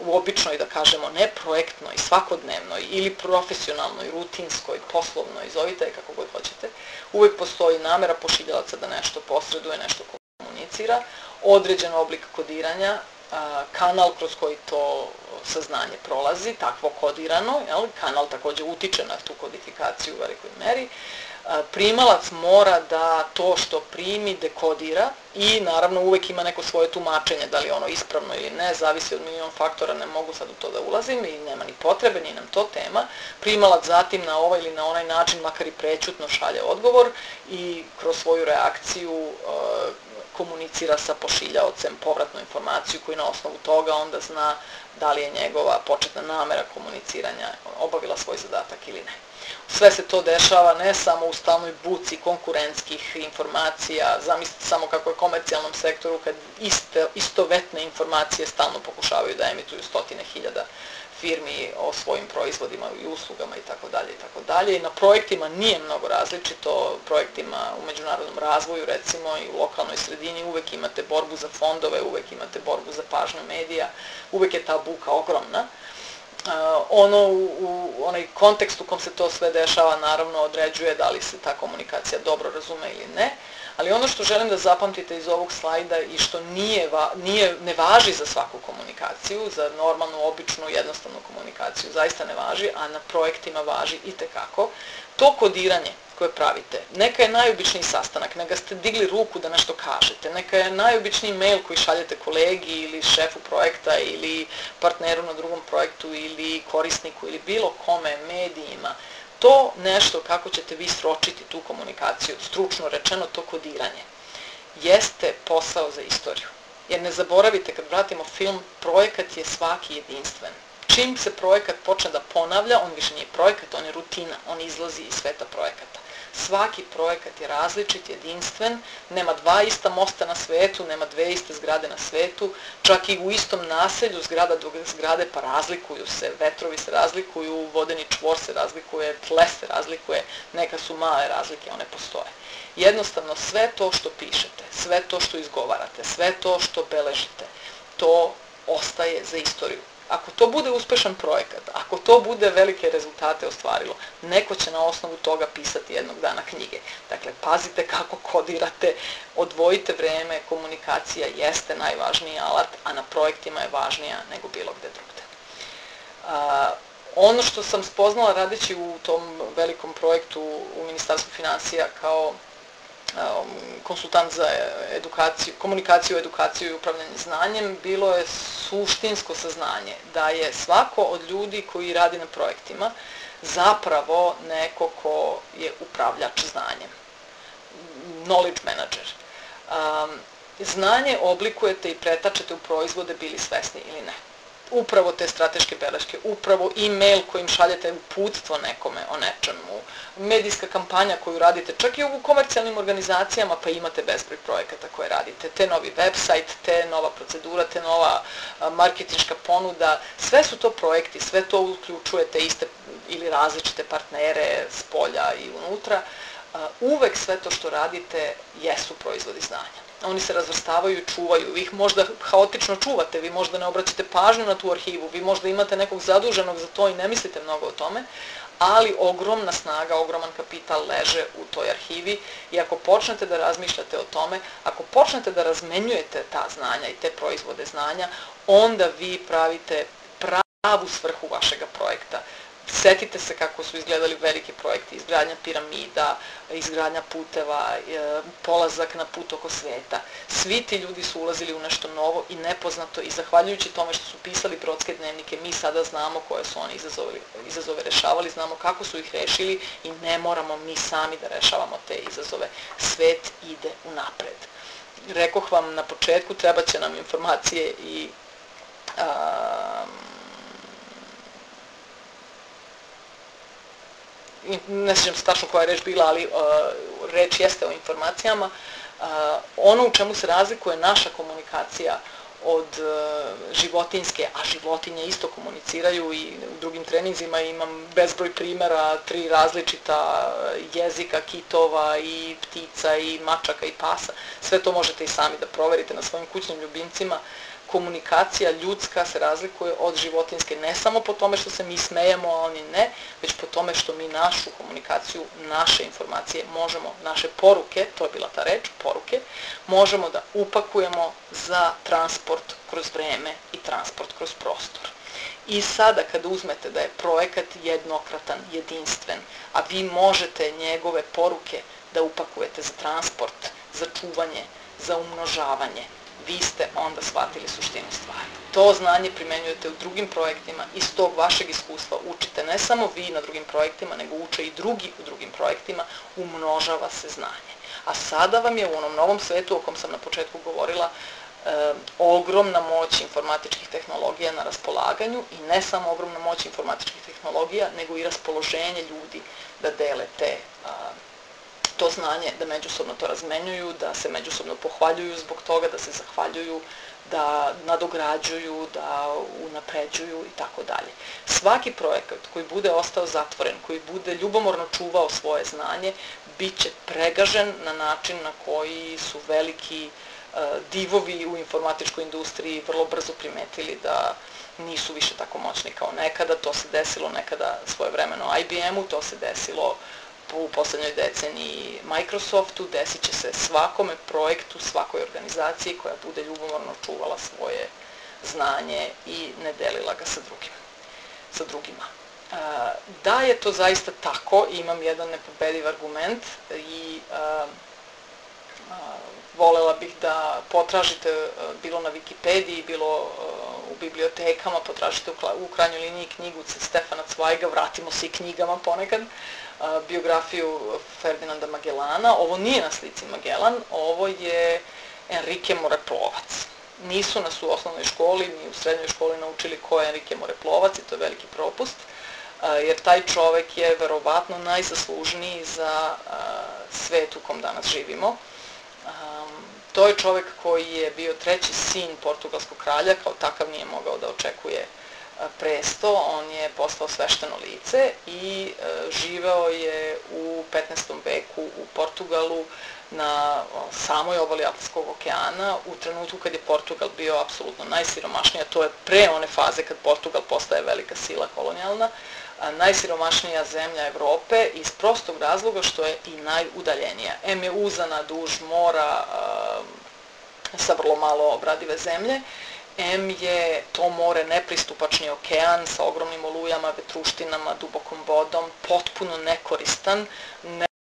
u običnoj, da kažemo, ne projektnoj, svakodnevnoj ili profesionalnoj, rutinskoj, poslovnoj, zovite je kako god hoćete, uvek postoji namera pošiljalaca da nešto posreduje, nešto komunicira, određen oblik kodiranja, kanal kroz koji to saznanje prolazi, takvo kodirano, jel? kanal takođe utiče na tu kodifikaciju u velikoj meri, primalac mora da to što primi dekodira i naravno uvek ima neko svoje tumačenje, da li ono ispravno ili ne, zavisi od milion faktora, ne mogu sad u to da ulazim i nema ni potrebe, ni nam to tema. Primalac zatim na ovaj ili na onaj način, makar i prećutno šalje odgovor i kroz svoju reakciju komunicira sa pošiljaocem povratnu informaciju koji na osnovu toga onda zna da li je njegova početna namera komuniciranja obavila svoj zadatak ili ne. Sve se to dešava ne samo u stalnoj buci konkurentskih informacija, zamislite samo kako je komercijalnom sektoru kad iste, istovetne informacije stalno pokušavaju da emituju stotine hiljada firmi o svojim proizvodima i uslugama i tako dalje i tako dalje. Na projektima nije mnogo različito, projektima u međunarodnom razvoju recimo i u lokalnoj sredini uvek imate borbu za fondove, uvek imate borbu za pažnju medija, uvek je ta buka ogromna. Ono u, u onaj kontekst u kom se to sve dešava naravno određuje da li se ta komunikacija dobro razume ili ne. Ali ono što želim da zapamtite iz ovog slajda i što nije, va, nije, ne važi za svaku komunikaciju, za normalnu, običnu, jednostavnu komunikaciju, zaista ne važi, a na projektima važi i tekako, to kodiranje koje pravite, neka je najobičniji sastanak, neka ste digli ruku da nešto kažete, neka je najobičniji mail koji šaljete kolegi ili šefu projekta ili partneru na drugom projektu ili korisniku ili bilo kome, medijima, to nešto kako ćete vi sročiti tu komunikaciju, stručno rečeno to kodiranje, jeste posao za istoriju. Jer ne zaboravite, kad vratimo film, projekat je svaki jedinstven. Čim se projekat počne da ponavlja, on više nije projekat, on je rutina, on izlazi iz sveta projekata. Svaki projekat je različit, jedinstven, nema dva ista mosta na svetu, nema dve iste zgrade na svetu, čak i u istom naselju zgrada do zgrade pa razlikuju se, vetrovi se razlikuju, vodeni čvor se razlikuje, tle se razlikuje, neka su male razlike, one postoje. Jednostavno sve to što pišete, sve to što izgovarate, sve to što beležite, to ostaje za istoriju. Ako to bude uspešan projekat, ako to bude velike rezultate ostvarilo, neko će na osnovu toga pisati jednog dana knjige. Dakle, pazite kako kodirate, odvojite vreme, komunikacija jeste najvažniji alat, a na projektima je važnija nego bilo gde drugde. A, ono što sam spoznala radeći u tom velikom projektu u Ministarstvu financija kao konsultant za edukaciju, komunikaciju, edukaciju i upravljanje znanjem, bilo je suštinsko saznanje da je svako od ljudi koji radi na projektima zapravo neko ko je upravljač znanjem, knowledge manager. Um, znanje oblikujete i pretačete u proizvode bili svesni ili ne upravo te strateške beleške, upravo e-mail kojim šaljete uputstvo nekome o nečemu, medijska kampanja koju radite, čak i u komercijalnim organizacijama pa imate bezbroj projekata koje radite, te novi website, te nova procedura, te nova marketinška ponuda, sve su to projekti, sve to uključujete iste ili različite partnere s polja i unutra, uvek sve to što radite jesu proizvodi znanja oni se razvrstavaju i čuvaju. Vi ih možda haotično čuvate, vi možda ne obraćate pažnju na tu arhivu, vi možda imate nekog zaduženog za to i ne mislite mnogo o tome, ali ogromna snaga, ogroman kapital leže u toj arhivi i ako počnete da razmišljate o tome, ako počnete da razmenjujete ta znanja i te proizvode znanja, onda vi pravite pravu svrhu vašega projekta setite se kako su izgledali veliki projekti, izgradnja piramida, izgradnja puteva, e, polazak na put oko sveta. Svi ti ljudi su ulazili u nešto novo i nepoznato i zahvaljujući tome što su pisali brodske dnevnike, mi sada znamo koje su oni izazove, izazove rešavali, znamo kako su ih rešili i ne moramo mi sami da rešavamo te izazove. Svet ide u napred. Rekoh vam na početku, treba će nam informacije i a, ne sjećam se tačno koja je reč bila, ali uh, reč jeste o informacijama. Uh, ono u čemu se razlikuje naša komunikacija od uh, životinske, a životinje isto komuniciraju i u drugim treninzima imam bezbroj primera, tri različita jezika kitova i ptica i mačaka i pasa. Sve to možete i sami da proverite na svojim kućnim ljubimcima. Uh, komunikacija ljudska se razlikuje od životinske ne samo po tome što se mi smejemo, a oni ne, već po tome što mi našu komunikaciju, naše informacije možemo, naše poruke, to je bila ta reč, poruke, možemo da upakujemo za transport kroz vreme i transport kroz prostor. I sada kada uzmete da je projekat jednokratan, jedinstven, a vi možete njegove poruke da upakujete za transport, za čuvanje, za umnožavanje, vi ste onda shvatili suštinu stvari. To znanje primenjujete u drugim projektima, iz tog vašeg iskustva učite ne samo vi na drugim projektima, nego uče i drugi u drugim projektima, umnožava se znanje. A sada vam je u onom novom svetu o kom sam na početku govorila, e, ogromna moć informatičkih tehnologija na raspolaganju i ne samo ogromna moć informatičkih tehnologija, nego i raspoloženje ljudi da dele te a, to znanje, da međusobno to razmenjuju, da se međusobno pohvaljuju zbog toga, da se zahvaljuju, da nadograđuju, da unapređuju i tako dalje. Svaki projekat koji bude ostao zatvoren, koji bude ljubomorno čuvao svoje znanje, bit će pregažen na način na koji su veliki uh, divovi u informatičkoj industriji vrlo brzo primetili da nisu više tako moćni kao nekada. To se desilo nekada svoje vremeno IBM-u, to se desilo uh, u poslednjoj deceniji Microsoftu, desit će se svakome projektu, svakoj organizaciji koja bude ljubomorno čuvala svoje znanje i ne delila ga sa drugim, sa drugima. Da je to zaista tako, imam jedan nepobediv argument i volela bih da potražite bilo na Wikipediji, bilo u bibliotekama, potražite u krajnjoj liniji knjigu Stefana Cvajga, vratimo se i knjigama ponekad, biografiju Ferdinanda Magellana. Ovo nije na slici Magellan, ovo je Enrique Moreplovac. Nisu nas u osnovnoj školi ni u srednjoj školi naučili ko je Enrique Moreplovac i to je veliki propust, jer taj čovek je verovatno najzaslužniji za svet u kom danas živimo. To je čovek koji je bio treći sin portugalskog kralja, kao takav nije mogao da očekuje presto, on je postao svešteno lice i e, živeo je u 15. veku u Portugalu na samoj obali Atlantskog okeana u trenutku kad je Portugal bio apsolutno najsiromašnija, to je pre one faze kad Portugal postaje velika sila kolonijalna, najsiromašnija zemlja Evrope iz prostog razloga što je i najudaljenija. M je uzana duž mora sa vrlo malo obradive zemlje M je to more nepristupačni okean sa ogromnim olujama, vetruštinama, dubokom vodom, potpuno nekoristan,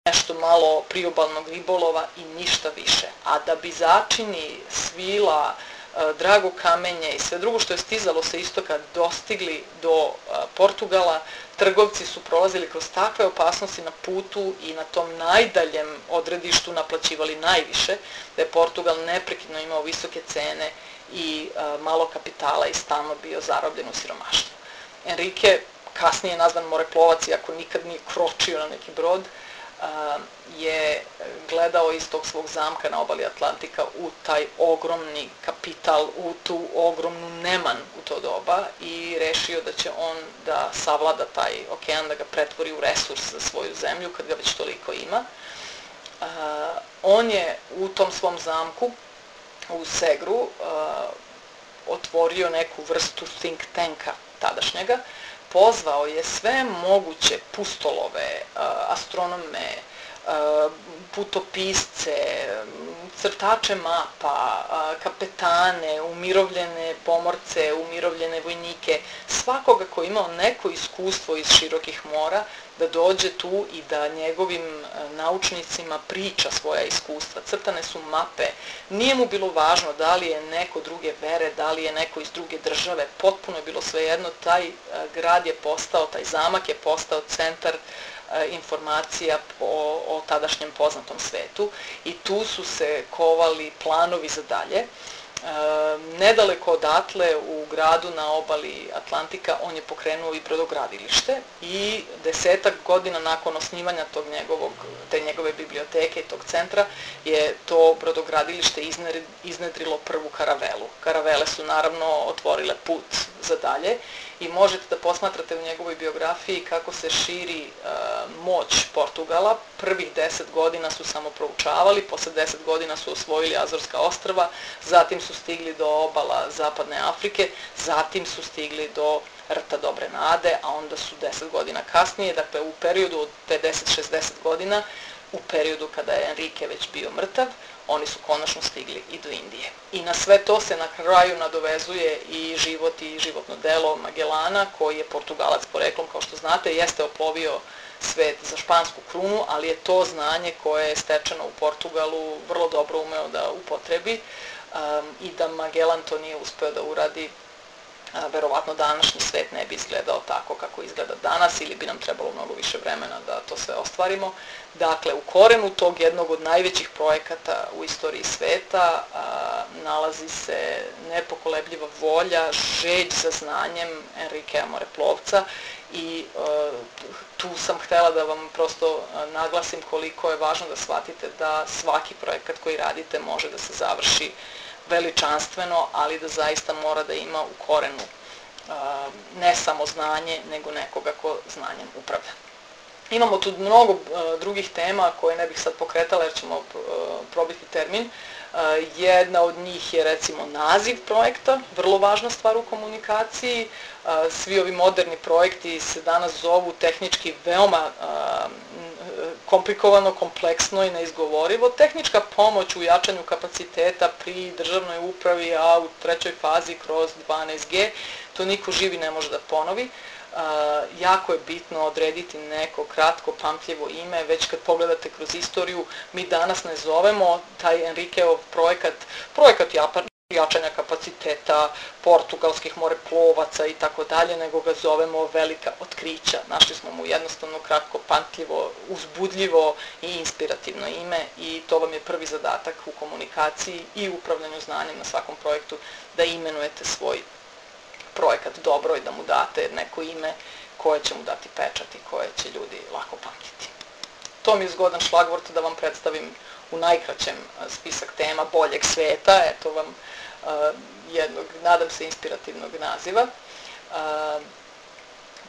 nešto malo priobalnog ribolova i ništa više. A da bi začini, svila, e, drago kamenje i sve drugo što je stizalo sa istoka dostigli do e, Portugala, trgovci su prolazili kroz takve opasnosti na putu i na tom najdaljem odredištu naplaćivali najviše, da je Portugal neprekidno imao visoke cene i a, malo kapitala i stalno bio zarobljen u siromaštvu. Enrique, kasnije nazvan moreplovac, iako nikad nije kročio na neki brod, a, je gledao iz tog svog zamka na obali Atlantika u taj ogromni kapital, u tu ogromnu neman u to doba i rešio da će on da savlada taj okean, da ga pretvori u resurs za svoju zemlju, kad ga već toliko ima. Uh, on je u tom svom zamku u Segru uh, otvorio neku vrstu think tanka tadašnjega, pozvao je sve moguće pustolove, uh, astronome, putopisce, crtače mapa, kapetane, umirovljene pomorce, umirovljene vojnike, svakoga ko imao neko iskustvo iz širokih mora, da dođe tu i da njegovim naučnicima priča svoja iskustva. Crtane su mape. Nije mu bilo važno da li je neko druge vere, da li je neko iz druge države, potpuno je bilo svejedno, taj grad je postao, taj zamak je postao centar E, informacija o, o tadašnjem poznatom svetu i tu su se kovali planovi za dalje. E, nedaleko odatle u gradu na obali Atlantika on je pokrenuo i brodogradilište i desetak godina nakon osnivanja tog njegovog, te njegove biblioteke i tog centra je to brodogradilište iznedrilo prvu karavelu. Karavele su naravno otvorile put za dalje i možete da posmatrate u njegovoj biografiji kako se širi e, moć Portugala. Prvih deset godina su samo proučavali, posle deset godina su osvojili Azorska ostrava, zatim su stigli do obala Zapadne Afrike, zatim su stigli do rta Dobre Nade, a onda su deset godina kasnije, dakle u periodu od 50-60 godina, u periodu kada je Enrique već bio mrtav, oni su konačno stigli i do Indije. I na sve to se na kraju nadovezuje i život i životno delo Magellana, koji je Portugalac poreklom, kao što znate, jeste oplovio svet za špansku krunu, ali je to znanje koje je stečeno u Portugalu vrlo dobro umeo da upotrebi um, i da Magellan to nije uspeo da uradi verovatno današnji svet ne bi izgledao tako kako izgleda danas ili bi nam trebalo mnogo više vremena da to sve ostvarimo. Dakle, u korenu tog jednog od najvećih projekata u istoriji sveta a, nalazi se nepokolebljiva volja, žeđ za znanjem Enrique Moreplovca i a, tu sam htela da vam prosto naglasim koliko je važno da shvatite da svaki projekat koji radite može da se završi veličanstveno, ali da zaista mora da ima u korenu ne samo znanje, nego nekoga ko znanjem upravlja. Imamo tu mnogo drugih tema koje ne bih sad pokretala jer ćemo probiti termin. Jedna od njih je recimo naziv projekta, vrlo važna stvar u komunikaciji. Svi ovi moderni projekti se danas zovu tehnički veoma komplikovano, kompleksno i neizgovorivo. Tehnička pomoć u jačanju kapaciteta pri državnoj upravi, a u trećoj fazi kroz 12G, to niko živi ne može da ponovi. Uh, jako je bitno odrediti neko kratko, pamtljivo ime, već kad pogledate kroz istoriju, mi danas ne zovemo taj Enriqueov projekat, projekat Japan, jačanja kapaciteta portugalskih moreplovaca i tako dalje, nego ga zovemo velika otkrića. Našli smo mu jednostavno kratko, pantljivo, uzbudljivo i inspirativno ime i to vam je prvi zadatak u komunikaciji i upravljanju znanjem na svakom projektu, da imenujete svoj projekat dobro i da mu date neko ime koje će mu dati pečat i koje će ljudi lako pamtiti. To mi je zgodan šlagvort da vam predstavim u najkraćem spisak tema boljeg sveta, eto vam jednog, nadam se, inspirativnog naziva.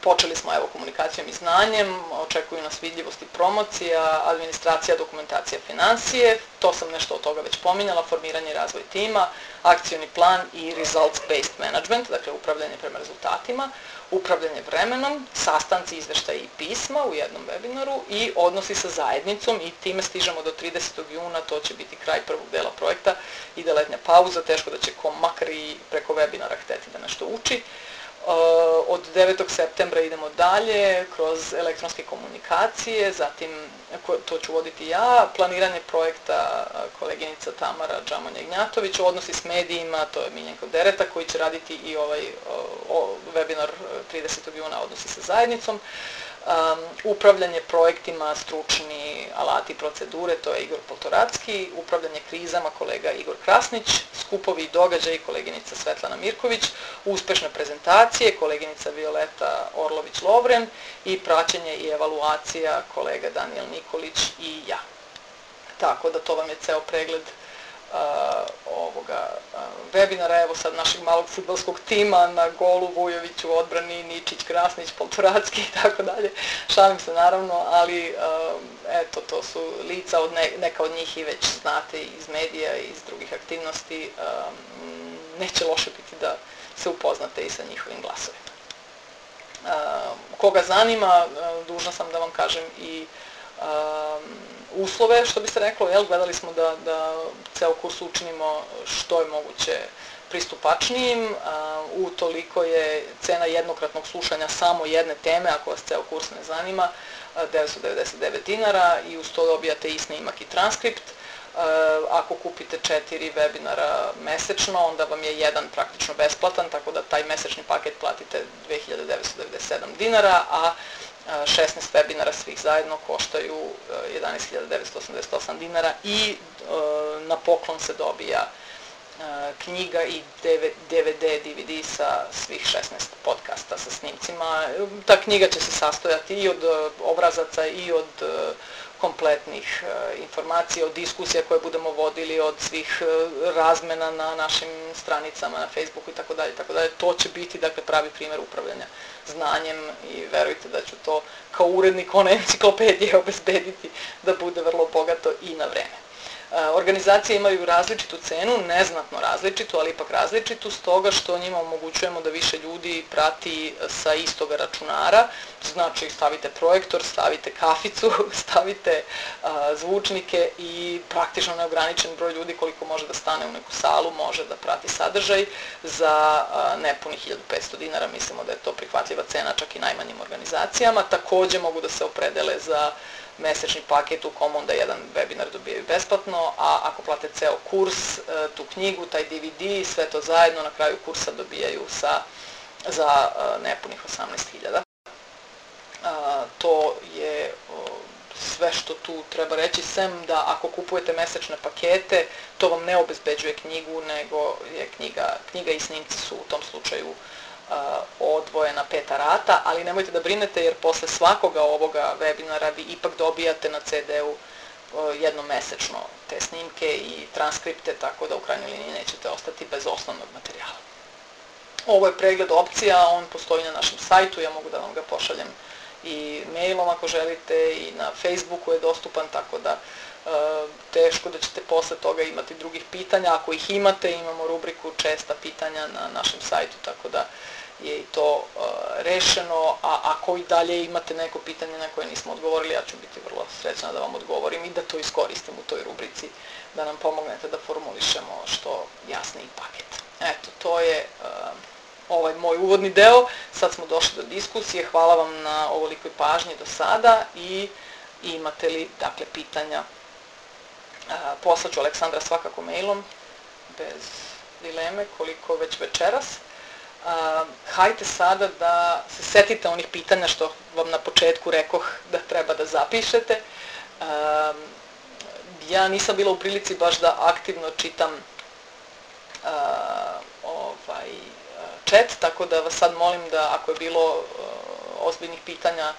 Počeli smo evo komunikacijom i znanjem, očekuju nas vidljivost i promocija, administracija, dokumentacija, financije, to sam nešto od toga već pominjala, formiranje i razvoj tima, akcioni plan i results-based management, dakle upravljanje prema rezultatima, upravljanje vremenom, sastanci, izveštaji i pisma u jednom webinaru i odnosi sa zajednicom i time stižemo do 30. juna, to će biti kraj prvog dela projekta, ide letnja pauza, teško da će ko makar i preko webinara hteti da nešto uči. Uh, od 9. septembra idemo dalje kroz elektronske komunikacije, zatim to ću voditi ja, planiranje projekta uh, koleginica Tamara Džamonja-Gnjatović, odnosi s medijima, to je Miljenko Dereta koji će raditi i ovaj o, webinar 30. juna odnosi sa zajednicom. Um, upravljanje projektima, stručni alati procedure, to je Igor Poltoracki, upravljanje krizama, kolega Igor Krasnić, skupovi i događaji, koleginica Svetlana Mirković, uspešne prezentacije, koleginica Violeta Orlović-Lovren i praćenje i evaluacija, kolega Daniel Nikolić i ja. Tako da to vam je ceo pregled ovoga webinara, evo sad našeg malog futbalskog tima na golu Vujoviću, odbrani, Ničić, Krasnić, Poltoracki (laughs) i tako dalje. Šalim se naravno, ali eto, to su lica, od ne, neka od njih i već znate iz medija i iz drugih aktivnosti. Neće loše biti da se upoznate i sa njihovim glasovima. Koga zanima, dužna sam da vam kažem i u uslove, što bi se reklo, jel, gledali smo da, da ceo kurs učinimo što je moguće pristupačnijim, u toliko je cena jednokratnog slušanja samo jedne teme, ako vas ceo kurs ne zanima, 999 dinara i uz to dobijate i snimak i transkript. Ako kupite četiri webinara mesečno, onda vam je jedan praktično besplatan, tako da taj mesečni paket platite 2997 dinara, a 16 webinara svih zajedno koštaju 11.988 dinara i na poklon se dobija knjiga i DVD, DVD sa svih 16 podcasta sa snimcima. Ta knjiga će se sastojati i od obrazaca i od kompletnih informacija, od diskusija koje budemo vodili, od svih razmena na našim stranicama, na Facebooku i tako dalje, tako. To će biti, dakle, pravi primjer upravljanja znanjem i verujte da ću to kao urednik one enciklopedije (laughs) obezbediti da bude vrlo bogato i na vreme. Organizacije imaju različitu cenu, neznatno različitu, ali ipak različitu, stoga što njima omogućujemo da više ljudi prati sa istoga računara, znači stavite projektor, stavite kaficu, (laughs) stavite a, zvučnike i praktično neograničen broj ljudi koliko može da stane u neku salu, može da prati sadržaj za nepunih 1500 dinara, mislimo da je to prihvatljiva cena čak i najmanjim organizacijama, takođe mogu da se opredele za mesečni paket u kom onda jedan webinar dobijaju besplatno, a ako plate ceo kurs, e, tu knjigu, taj DVD, sve to zajedno na kraju kursa dobijaju sa, za e, nepunih 18.000. To je sve što tu treba reći, sem da ako kupujete mesečne pakete, to vam ne obezbeđuje knjigu, nego je knjiga, knjiga i snimci su u tom slučaju uh, odvojena peta rata, ali nemojte da brinete jer posle svakoga ovoga webinara vi ipak dobijate na CD-u jednomesečno te snimke i transkripte, tako da u krajnjoj liniji nećete ostati bez osnovnog materijala. Ovo je pregled opcija, on postoji na našem sajtu, ja mogu da vam ga pošaljem i mailom ako želite i na Facebooku je dostupan, tako da teško da ćete posle toga imati drugih pitanja. Ako ih imate, imamo rubriku česta pitanja na našem sajtu, tako da je i to uh, rešeno, a ako i dalje imate neko pitanje na koje nismo odgovorili, ja ću biti vrlo srećna da vam odgovorim i da to iskoristim u toj rubrici, da nam pomognete da formulišemo što jasniji paket. Eto, to je uh, ovaj moj uvodni deo. Sad smo došli do diskusije. Hvala vam na ovolikoj pažnji do sada i imate li, dakle, pitanja uh, poslaću Aleksandra svakako mailom, bez dileme, koliko već večeras a, hajte sada da se setite onih pitanja što vam na početku rekoh da treba da zapišete. A, ja nisam bila u prilici baš da aktivno čitam a, ovaj, chat, tako da vas sad molim da ako je bilo a, ozbiljnih pitanja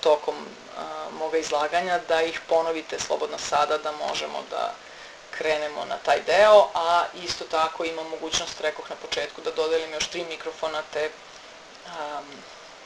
tokom a, moga izlaganja, da ih ponovite slobodno sada, da možemo da krenemo na taj deo, a isto tako imam mogućnost, rekoh na početku, da dodelim još tri mikrofona, te um,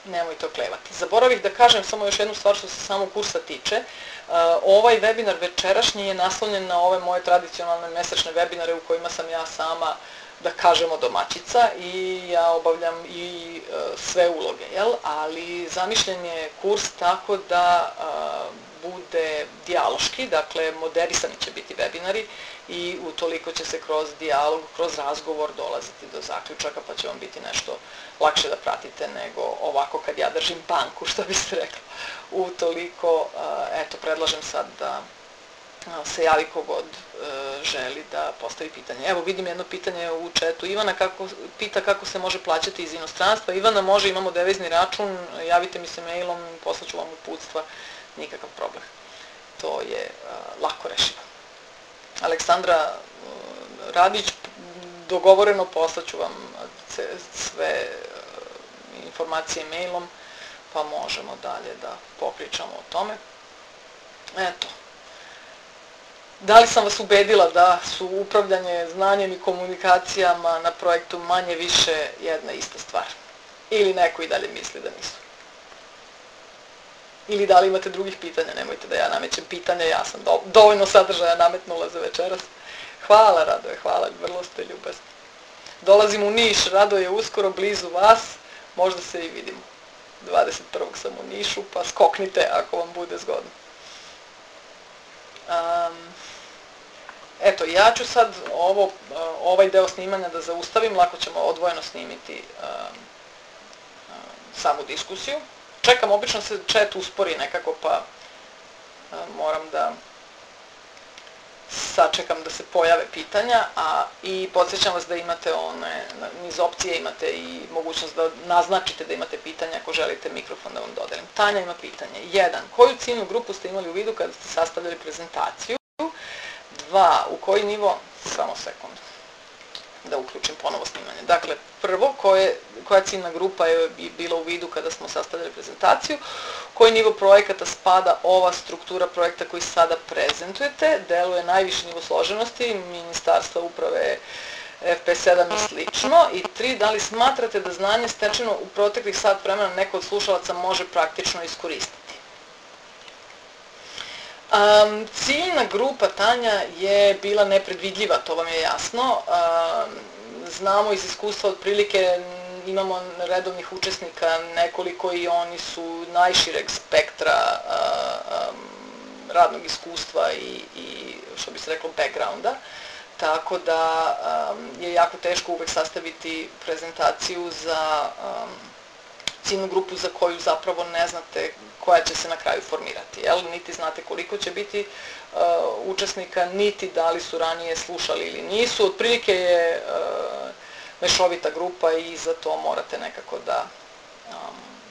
nemojte oklevati. Zaboravih da kažem samo još jednu stvar što se samog kursa tiče. Uh, ovaj webinar večerašnji je naslonjen na ove moje tradicionalne mesečne webinare u kojima sam ja sama da kažemo domaćica i ja obavljam i uh, sve uloge, jel? Ali zamišljen je kurs tako da uh, bude dijaloški, dakle moderisani će biti webinari i utoliko će se kroz dijalog, kroz razgovor dolaziti do zaključaka pa će vam biti nešto lakše da pratite nego ovako kad ja držim banku, (laughs) što bi se rekla. Utoliko, eto, predlažem sad da se javi kogod e, želi da postavi pitanje. Evo vidim jedno pitanje u četu. Ivana kako, pita kako se može plaćati iz inostranstva. Ivana može, imamo devizni račun, javite mi se mailom, poslaću vam uputstva nikakav problem. To je lako rešivo. Aleksandra Radić, dogovoreno poslaću vam sve informacije mailom, pa možemo dalje da popričamo o tome. Eto. Da li sam vas ubedila da su upravljanje znanjem i komunikacijama na projektu manje više jedna ista stvar? Ili neko i dalje misli da nisu? Ili da li imate drugih pitanja, nemojte da ja namećem pitanja, ja sam do, dovoljno sadržaja nametnula za večeras. Hvala Radoje, hvala, vrlo ste ljubazni. Dolazim u Niš, Radoje je uskoro blizu vas, možda se i vidimo. 21. sam u Nišu, pa skoknite ako vam bude zgodno. Um, eto, ja ću sad ovo, ovaj deo snimanja da zaustavim, lako ćemo odvojeno snimiti um, um, samu diskusiju. Čekam, obično se chat uspori nekako, pa um, moram da sačekam da se pojave pitanja, a i podsjećam vas da imate one, niz opcije imate i mogućnost da naznačite da imate pitanja ako želite mikrofon da vam dodelim. Tanja ima pitanje. Jedan, koju ciljnu grupu ste imali u vidu kada ste sastavljali prezentaciju? Dva, u koji nivo, samo sekund, da uključim ponovo snimanje. Dakle, prvo, koje, koja ciljna grupa je bila u vidu kada smo sastavljali prezentaciju, koji nivo projekata spada ova struktura projekta koji sada prezentujete, deluje najviši nivo složenosti, ministarstva uprave FP7 i slično. I tri, da li smatrate da znanje stečeno u proteklih sat vremena neko od slušalaca može praktično iskoristiti? Um, ciljna grupa Tanja je bila nepredvidljiva, to vam je jasno. Um, znamo iz iskustva otprilike imamo redovnih učesnika nekoliko i oni su najšireg spektra um, radnog iskustva i, i što bi se reklo backgrounda. Tako da um, je jako teško uvek sastaviti prezentaciju za um, ciljnu grupu za koju zapravo ne znate koja će se na kraju formirati. Jel? Niti znate koliko će biti uh, učesnika, niti da li su ranije slušali ili nisu. Otprilike je uh, mešovita grupa i za to morate nekako da um,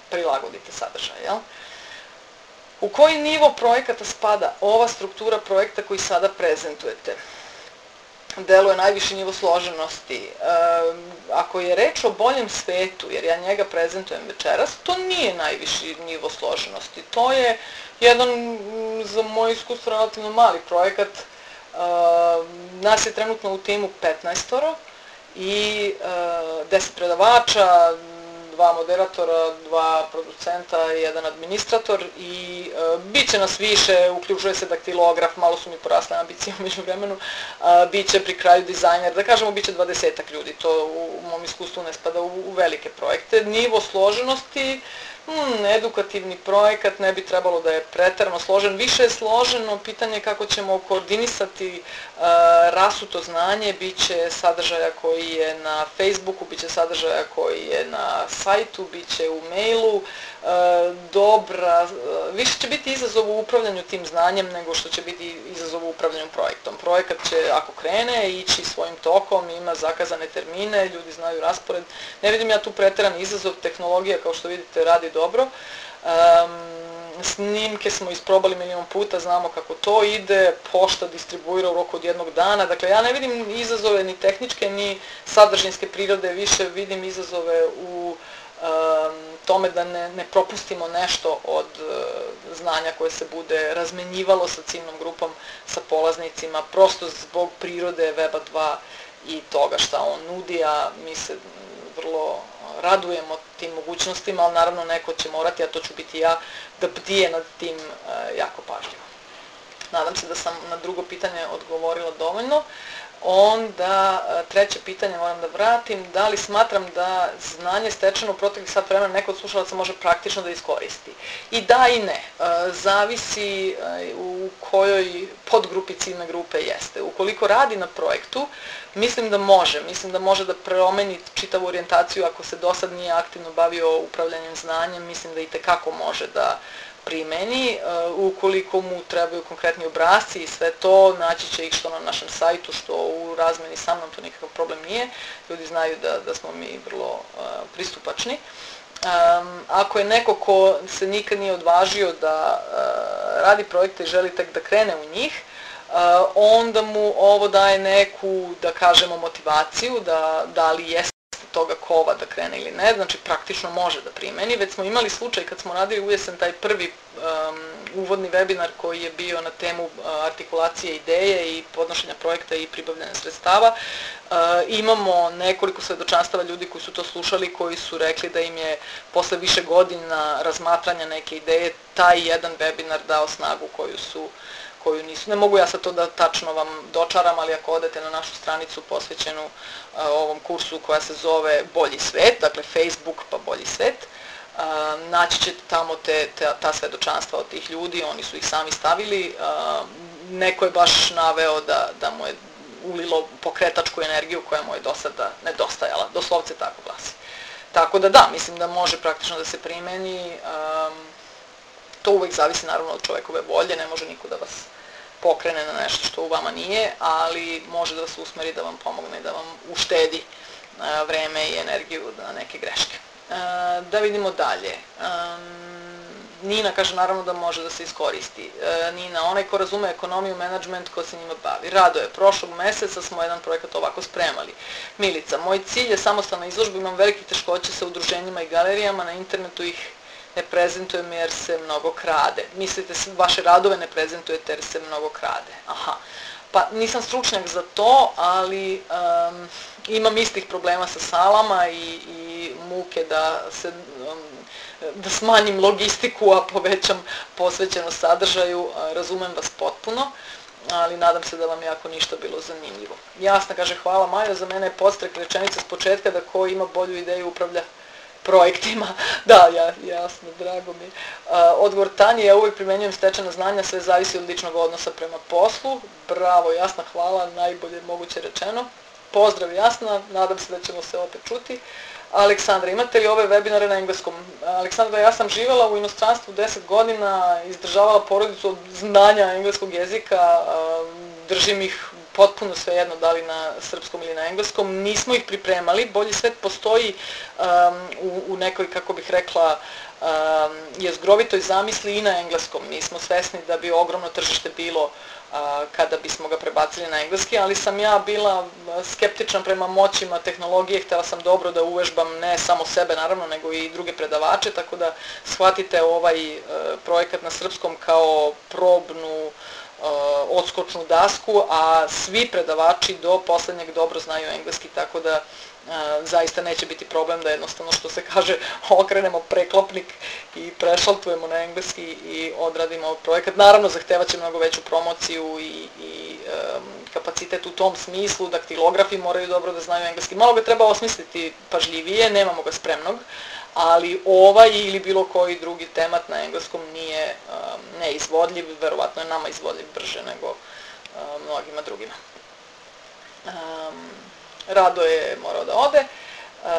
prilagodite sadržaj. Jel? U koji nivo projekata spada ova struktura projekta koji sada prezentujete? Deluje najviši nivo složenosti. E, ako je reč o boljem svetu, jer ja njega prezentujem večeras, to nije najviši nivo složenosti. To je jedan, za moj iskustvo, relativno mali projekat. E, nas je trenutno u timu 15 i e, 10 predavača, dva moderatora, dva producenta i jedan administrator i e, bit će nas više, uključuje se daktilograf, malo su mi porasle ambicije umeđu vremenu, e, bit će pri kraju dizajner, da kažemo bit će dvadesetak ljudi, to u, u mom iskustvu ne spada u, u velike projekte. Nivo složenosti, hmm, edukativni projekat ne bi trebalo da je pretarano složen, više je složeno pitanje kako ćemo koordinisati e, rasuto znanje, bit će sadržaja koji je na Facebooku, bit će sadržaja koji je na sajtu, bit će u mailu, e, dobra, e, više će biti izazov u upravljanju tim znanjem nego što će biti izazov u upravljanju projektom. Projekat će, ako krene, ići svojim tokom, ima zakazane termine, ljudi znaju raspored. Ne vidim ja tu preteran izazov, tehnologija kao što vidite radi dobro. Um, snimke smo isprobali milion puta, znamo kako to ide, pošta distribuira u roku od jednog dana, dakle ja ne vidim izazove ni tehničke ni sadržinske prirode, više vidim izazove u um, tome da ne, ne propustimo nešto od uh, znanja koje se bude razmenjivalo sa ciljnom grupom, sa polaznicima, prosto zbog prirode Weba 2 i toga šta on nudi, a mi se vrlo radujemo tim mogućnostima, ali naravno neko će morati, a to ću biti ja, da bdije nad tim e, jako pažljivo. Nadam se da sam na drugo pitanje odgovorila dovoljno. Onda, e, treće pitanje moram da vratim, da li smatram da znanje stečeno u proteklih sat vremena neko od slušalaca može praktično da iskoristi? I da i ne. E, zavisi u kojoj podgrupi ciljne grupe jeste. Ukoliko radi na projektu, Mislim da može, mislim da može da promeni čitavu orijentaciju ako se do sad nije aktivno bavio upravljanjem znanjem, mislim da i tekako može da primeni. Uh, ukoliko mu trebaju konkretni obrazci i sve to, naći će ih što na našem sajtu, što u razmeni sa mnom, to nikakav problem nije. Ljudi znaju da, da smo mi vrlo uh, pristupačni. Um, ako je neko ko se nikad nije odvažio da uh, radi projekte i želi tek da krene u njih, onda mu ovo daje neku, da kažemo, motivaciju, da, da li jeste toga kova da krene ili ne, znači praktično može da primeni. Već smo imali slučaj kad smo radili u jesen taj prvi um, uvodni webinar koji je bio na temu uh, artikulacije ideje i podnošenja projekta i pribavljanja sredstava. Uh, imamo nekoliko svedočanstava ljudi koji su to slušali, koji su rekli da im je posle više godina razmatranja neke ideje taj jedan webinar dao snagu koju su koju nisu. Ne mogu ja sad to da tačno vam dočaram, ali ako odete na našu stranicu posvećenu ovom kursu koja se zove Bolji svet, dakle Facebook pa Bolji svet, naći ćete tamo te, te, ta svedočanstva od tih ljudi, oni su ih sami stavili. Neko je baš naveo da, da mu je ulilo pokretačku energiju koja mu je do sada nedostajala, doslovce tako glasi. Tako da da, mislim da može praktično da se primeni, to uvek zavisi naravno od čovekove volje, ne može niko da vas pokrene na nešto što u vama nije, ali može da vas usmeri da vam pomogne, da vam uštedi uh, vreme i energiju na neke greške. Uh, da vidimo dalje. Um, Nina kaže naravno da može da se iskoristi. E, Nina, onaj ko razume ekonomiju, menadžment, ko se njima bavi. Rado je, prošlog meseca smo jedan projekat ovako spremali. Milica, moj cilj je samostalna izložba, imam velike teškoće sa udruženjima i galerijama, na internetu ih ne prezentujem jer se mnogo krade. Mislite, vaše radove ne prezentujete jer se mnogo krade. Aha. Pa nisam stručnjak za to, ali um, imam istih problema sa salama i, i muke da se um, da smanjim logistiku, a povećam posvećenost sadržaju, razumem vas potpuno, ali nadam se da vam je ako ništa bilo zanimljivo. Jasna kaže, hvala Majo, za mene je postrek rečenica s početka da ko ima bolju ideju upravlja projektima. (laughs) Da, ja, jasno, drago mi. Odgovor Tanje, ja uvijek primenjujem stečena znanja, sve zavisi od ličnog odnosa prema poslu. Bravo, jasna, hvala, najbolje moguće rečeno. Pozdrav jasna, nadam se da ćemo se opet čuti. Aleksandra, imate li ove webinare na engleskom? Aleksandra, ja sam živjela u inostranstvu 10 godina, izdržavala porodicu od znanja engleskog jezika, držim ih potpuno svejedno da li na srpskom ili na engleskom. Nismo ih pripremali, bolji svet postoji um, u, u nekoj, kako bih rekla, um, jezgrovitoj zamisli i na engleskom. Mi smo svesni da bi ogromno tržište bilo a, kada bismo ga prebacili na engleski, ali sam ja bila skeptična prema moćima tehnologije, htela sam dobro da uvežbam ne samo sebe naravno, nego i druge predavače, tako da shvatite ovaj e, projekat na srpskom kao probnu odskočnu dasku, a svi predavači do poslednjeg dobro znaju engleski, tako da zaista neće biti problem da jednostavno što se kaže (laughs) okrenemo preklopnik i prešaltujemo na engleski i odradimo projekat. Naravno zahtevat će mnogo veću promociju i, i um, kapacitet u tom smislu, daktilografi moraju dobro da znaju engleski. Malo ga treba osmisliti pažljivije, nemamo ga spremnog, ali ovaj ili bilo koji drugi temat na engleskom nije um, neizvodljiv, verovatno je nama izvodljiv brže nego um, mnogima drugima. Um, rado je morao da ode. Uh,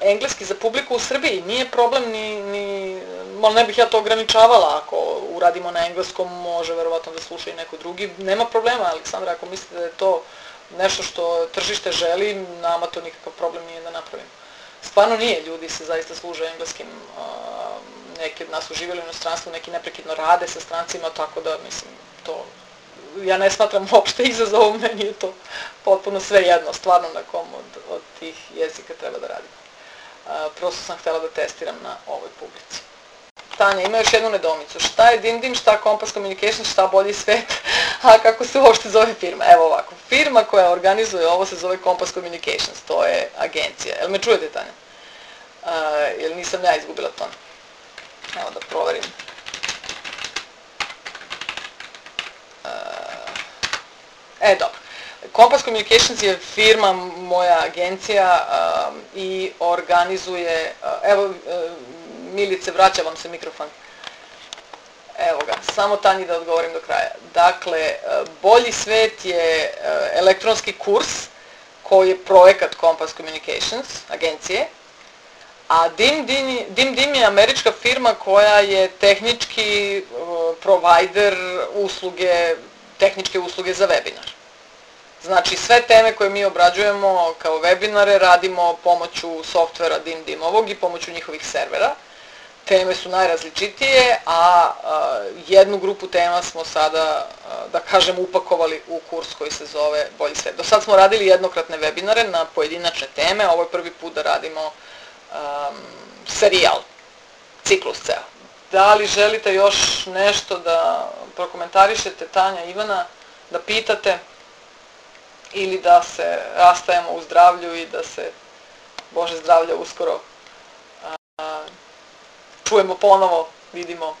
engleski za publiku u Srbiji nije problem ni, ni malo ne bih ja to ograničavala, ako uradimo na engleskom može verovatno da sluša i neko drugi, nema problema, Aleksandra, ako mislite da je to nešto što tržište želi, nama to nikakav problem nije da napravimo. Stvarno nije, ljudi se zaista služe engleskim, neki od nas uživali u inostranstvu, neki neprekidno rade sa strancima, tako da, mislim, to ja ne smatram uopšte izazovom, meni je to potpuno sve jedno, stvarno na kom od, od tih jezika treba da radim. Prosto sam htela da testiram na ovoj publici. Tanja, ima još jednu nedomicu. Šta je Dim Dim, šta Compass Communications, šta bolji svet, (laughs) a kako se uopšte zove firma? Evo ovako, firma koja organizuje ovo se zove Compass Communications, to je agencija. Jel me čujete, Tanja? A, jel nisam ja izgubila ton? Evo da proverim. E, dobro. Compass Communications je firma, moja agencija um, i organizuje, uh, evo, uh, Milice, vraća vam se mikrofon. Evo ga, samo Tanji da odgovorim do kraja. Dakle, uh, Bolji svet je uh, elektronski kurs koji je projekat Compass Communications, agencije, a Dim Dim, Dim Dim je američka firma koja je tehnički uh, provider usluge, tehničke usluge za webinar. Znači, sve teme koje mi obrađujemo kao webinare radimo pomoću softvera Dim Dimovog i pomoću njihovih servera. Teme su najrazličitije, a, a jednu grupu tema smo sada, a, da kažem, upakovali u kurs koji se zove Bolji svet. Do sad smo radili jednokratne webinare na pojedinačne teme, ovo je prvi put da radimo a, serijal, ciklus ceo. Da li želite još nešto da prokomentarišete, Tanja, Ivana, da pitate? ili da se rastajemo u zdravlju i da se Bože zdravlja uskoro a, čujemo ponovo, vidimo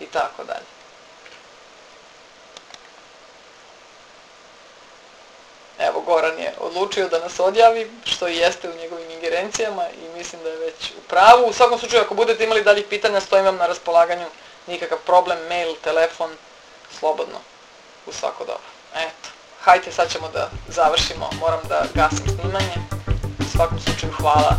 i tako dalje. Evo, Goran je odlučio da nas odjavi, što i jeste u njegovim ingerencijama i mislim da je već u pravu. U svakom slučaju, ako budete imali daljih pitanja, stojim vam na raspolaganju, nikakav problem, mail, telefon, slobodno. u svako dobro. Eto, hajte sad ćemo da završimo, moram da gasim snimanje. U svakom slučaju hvala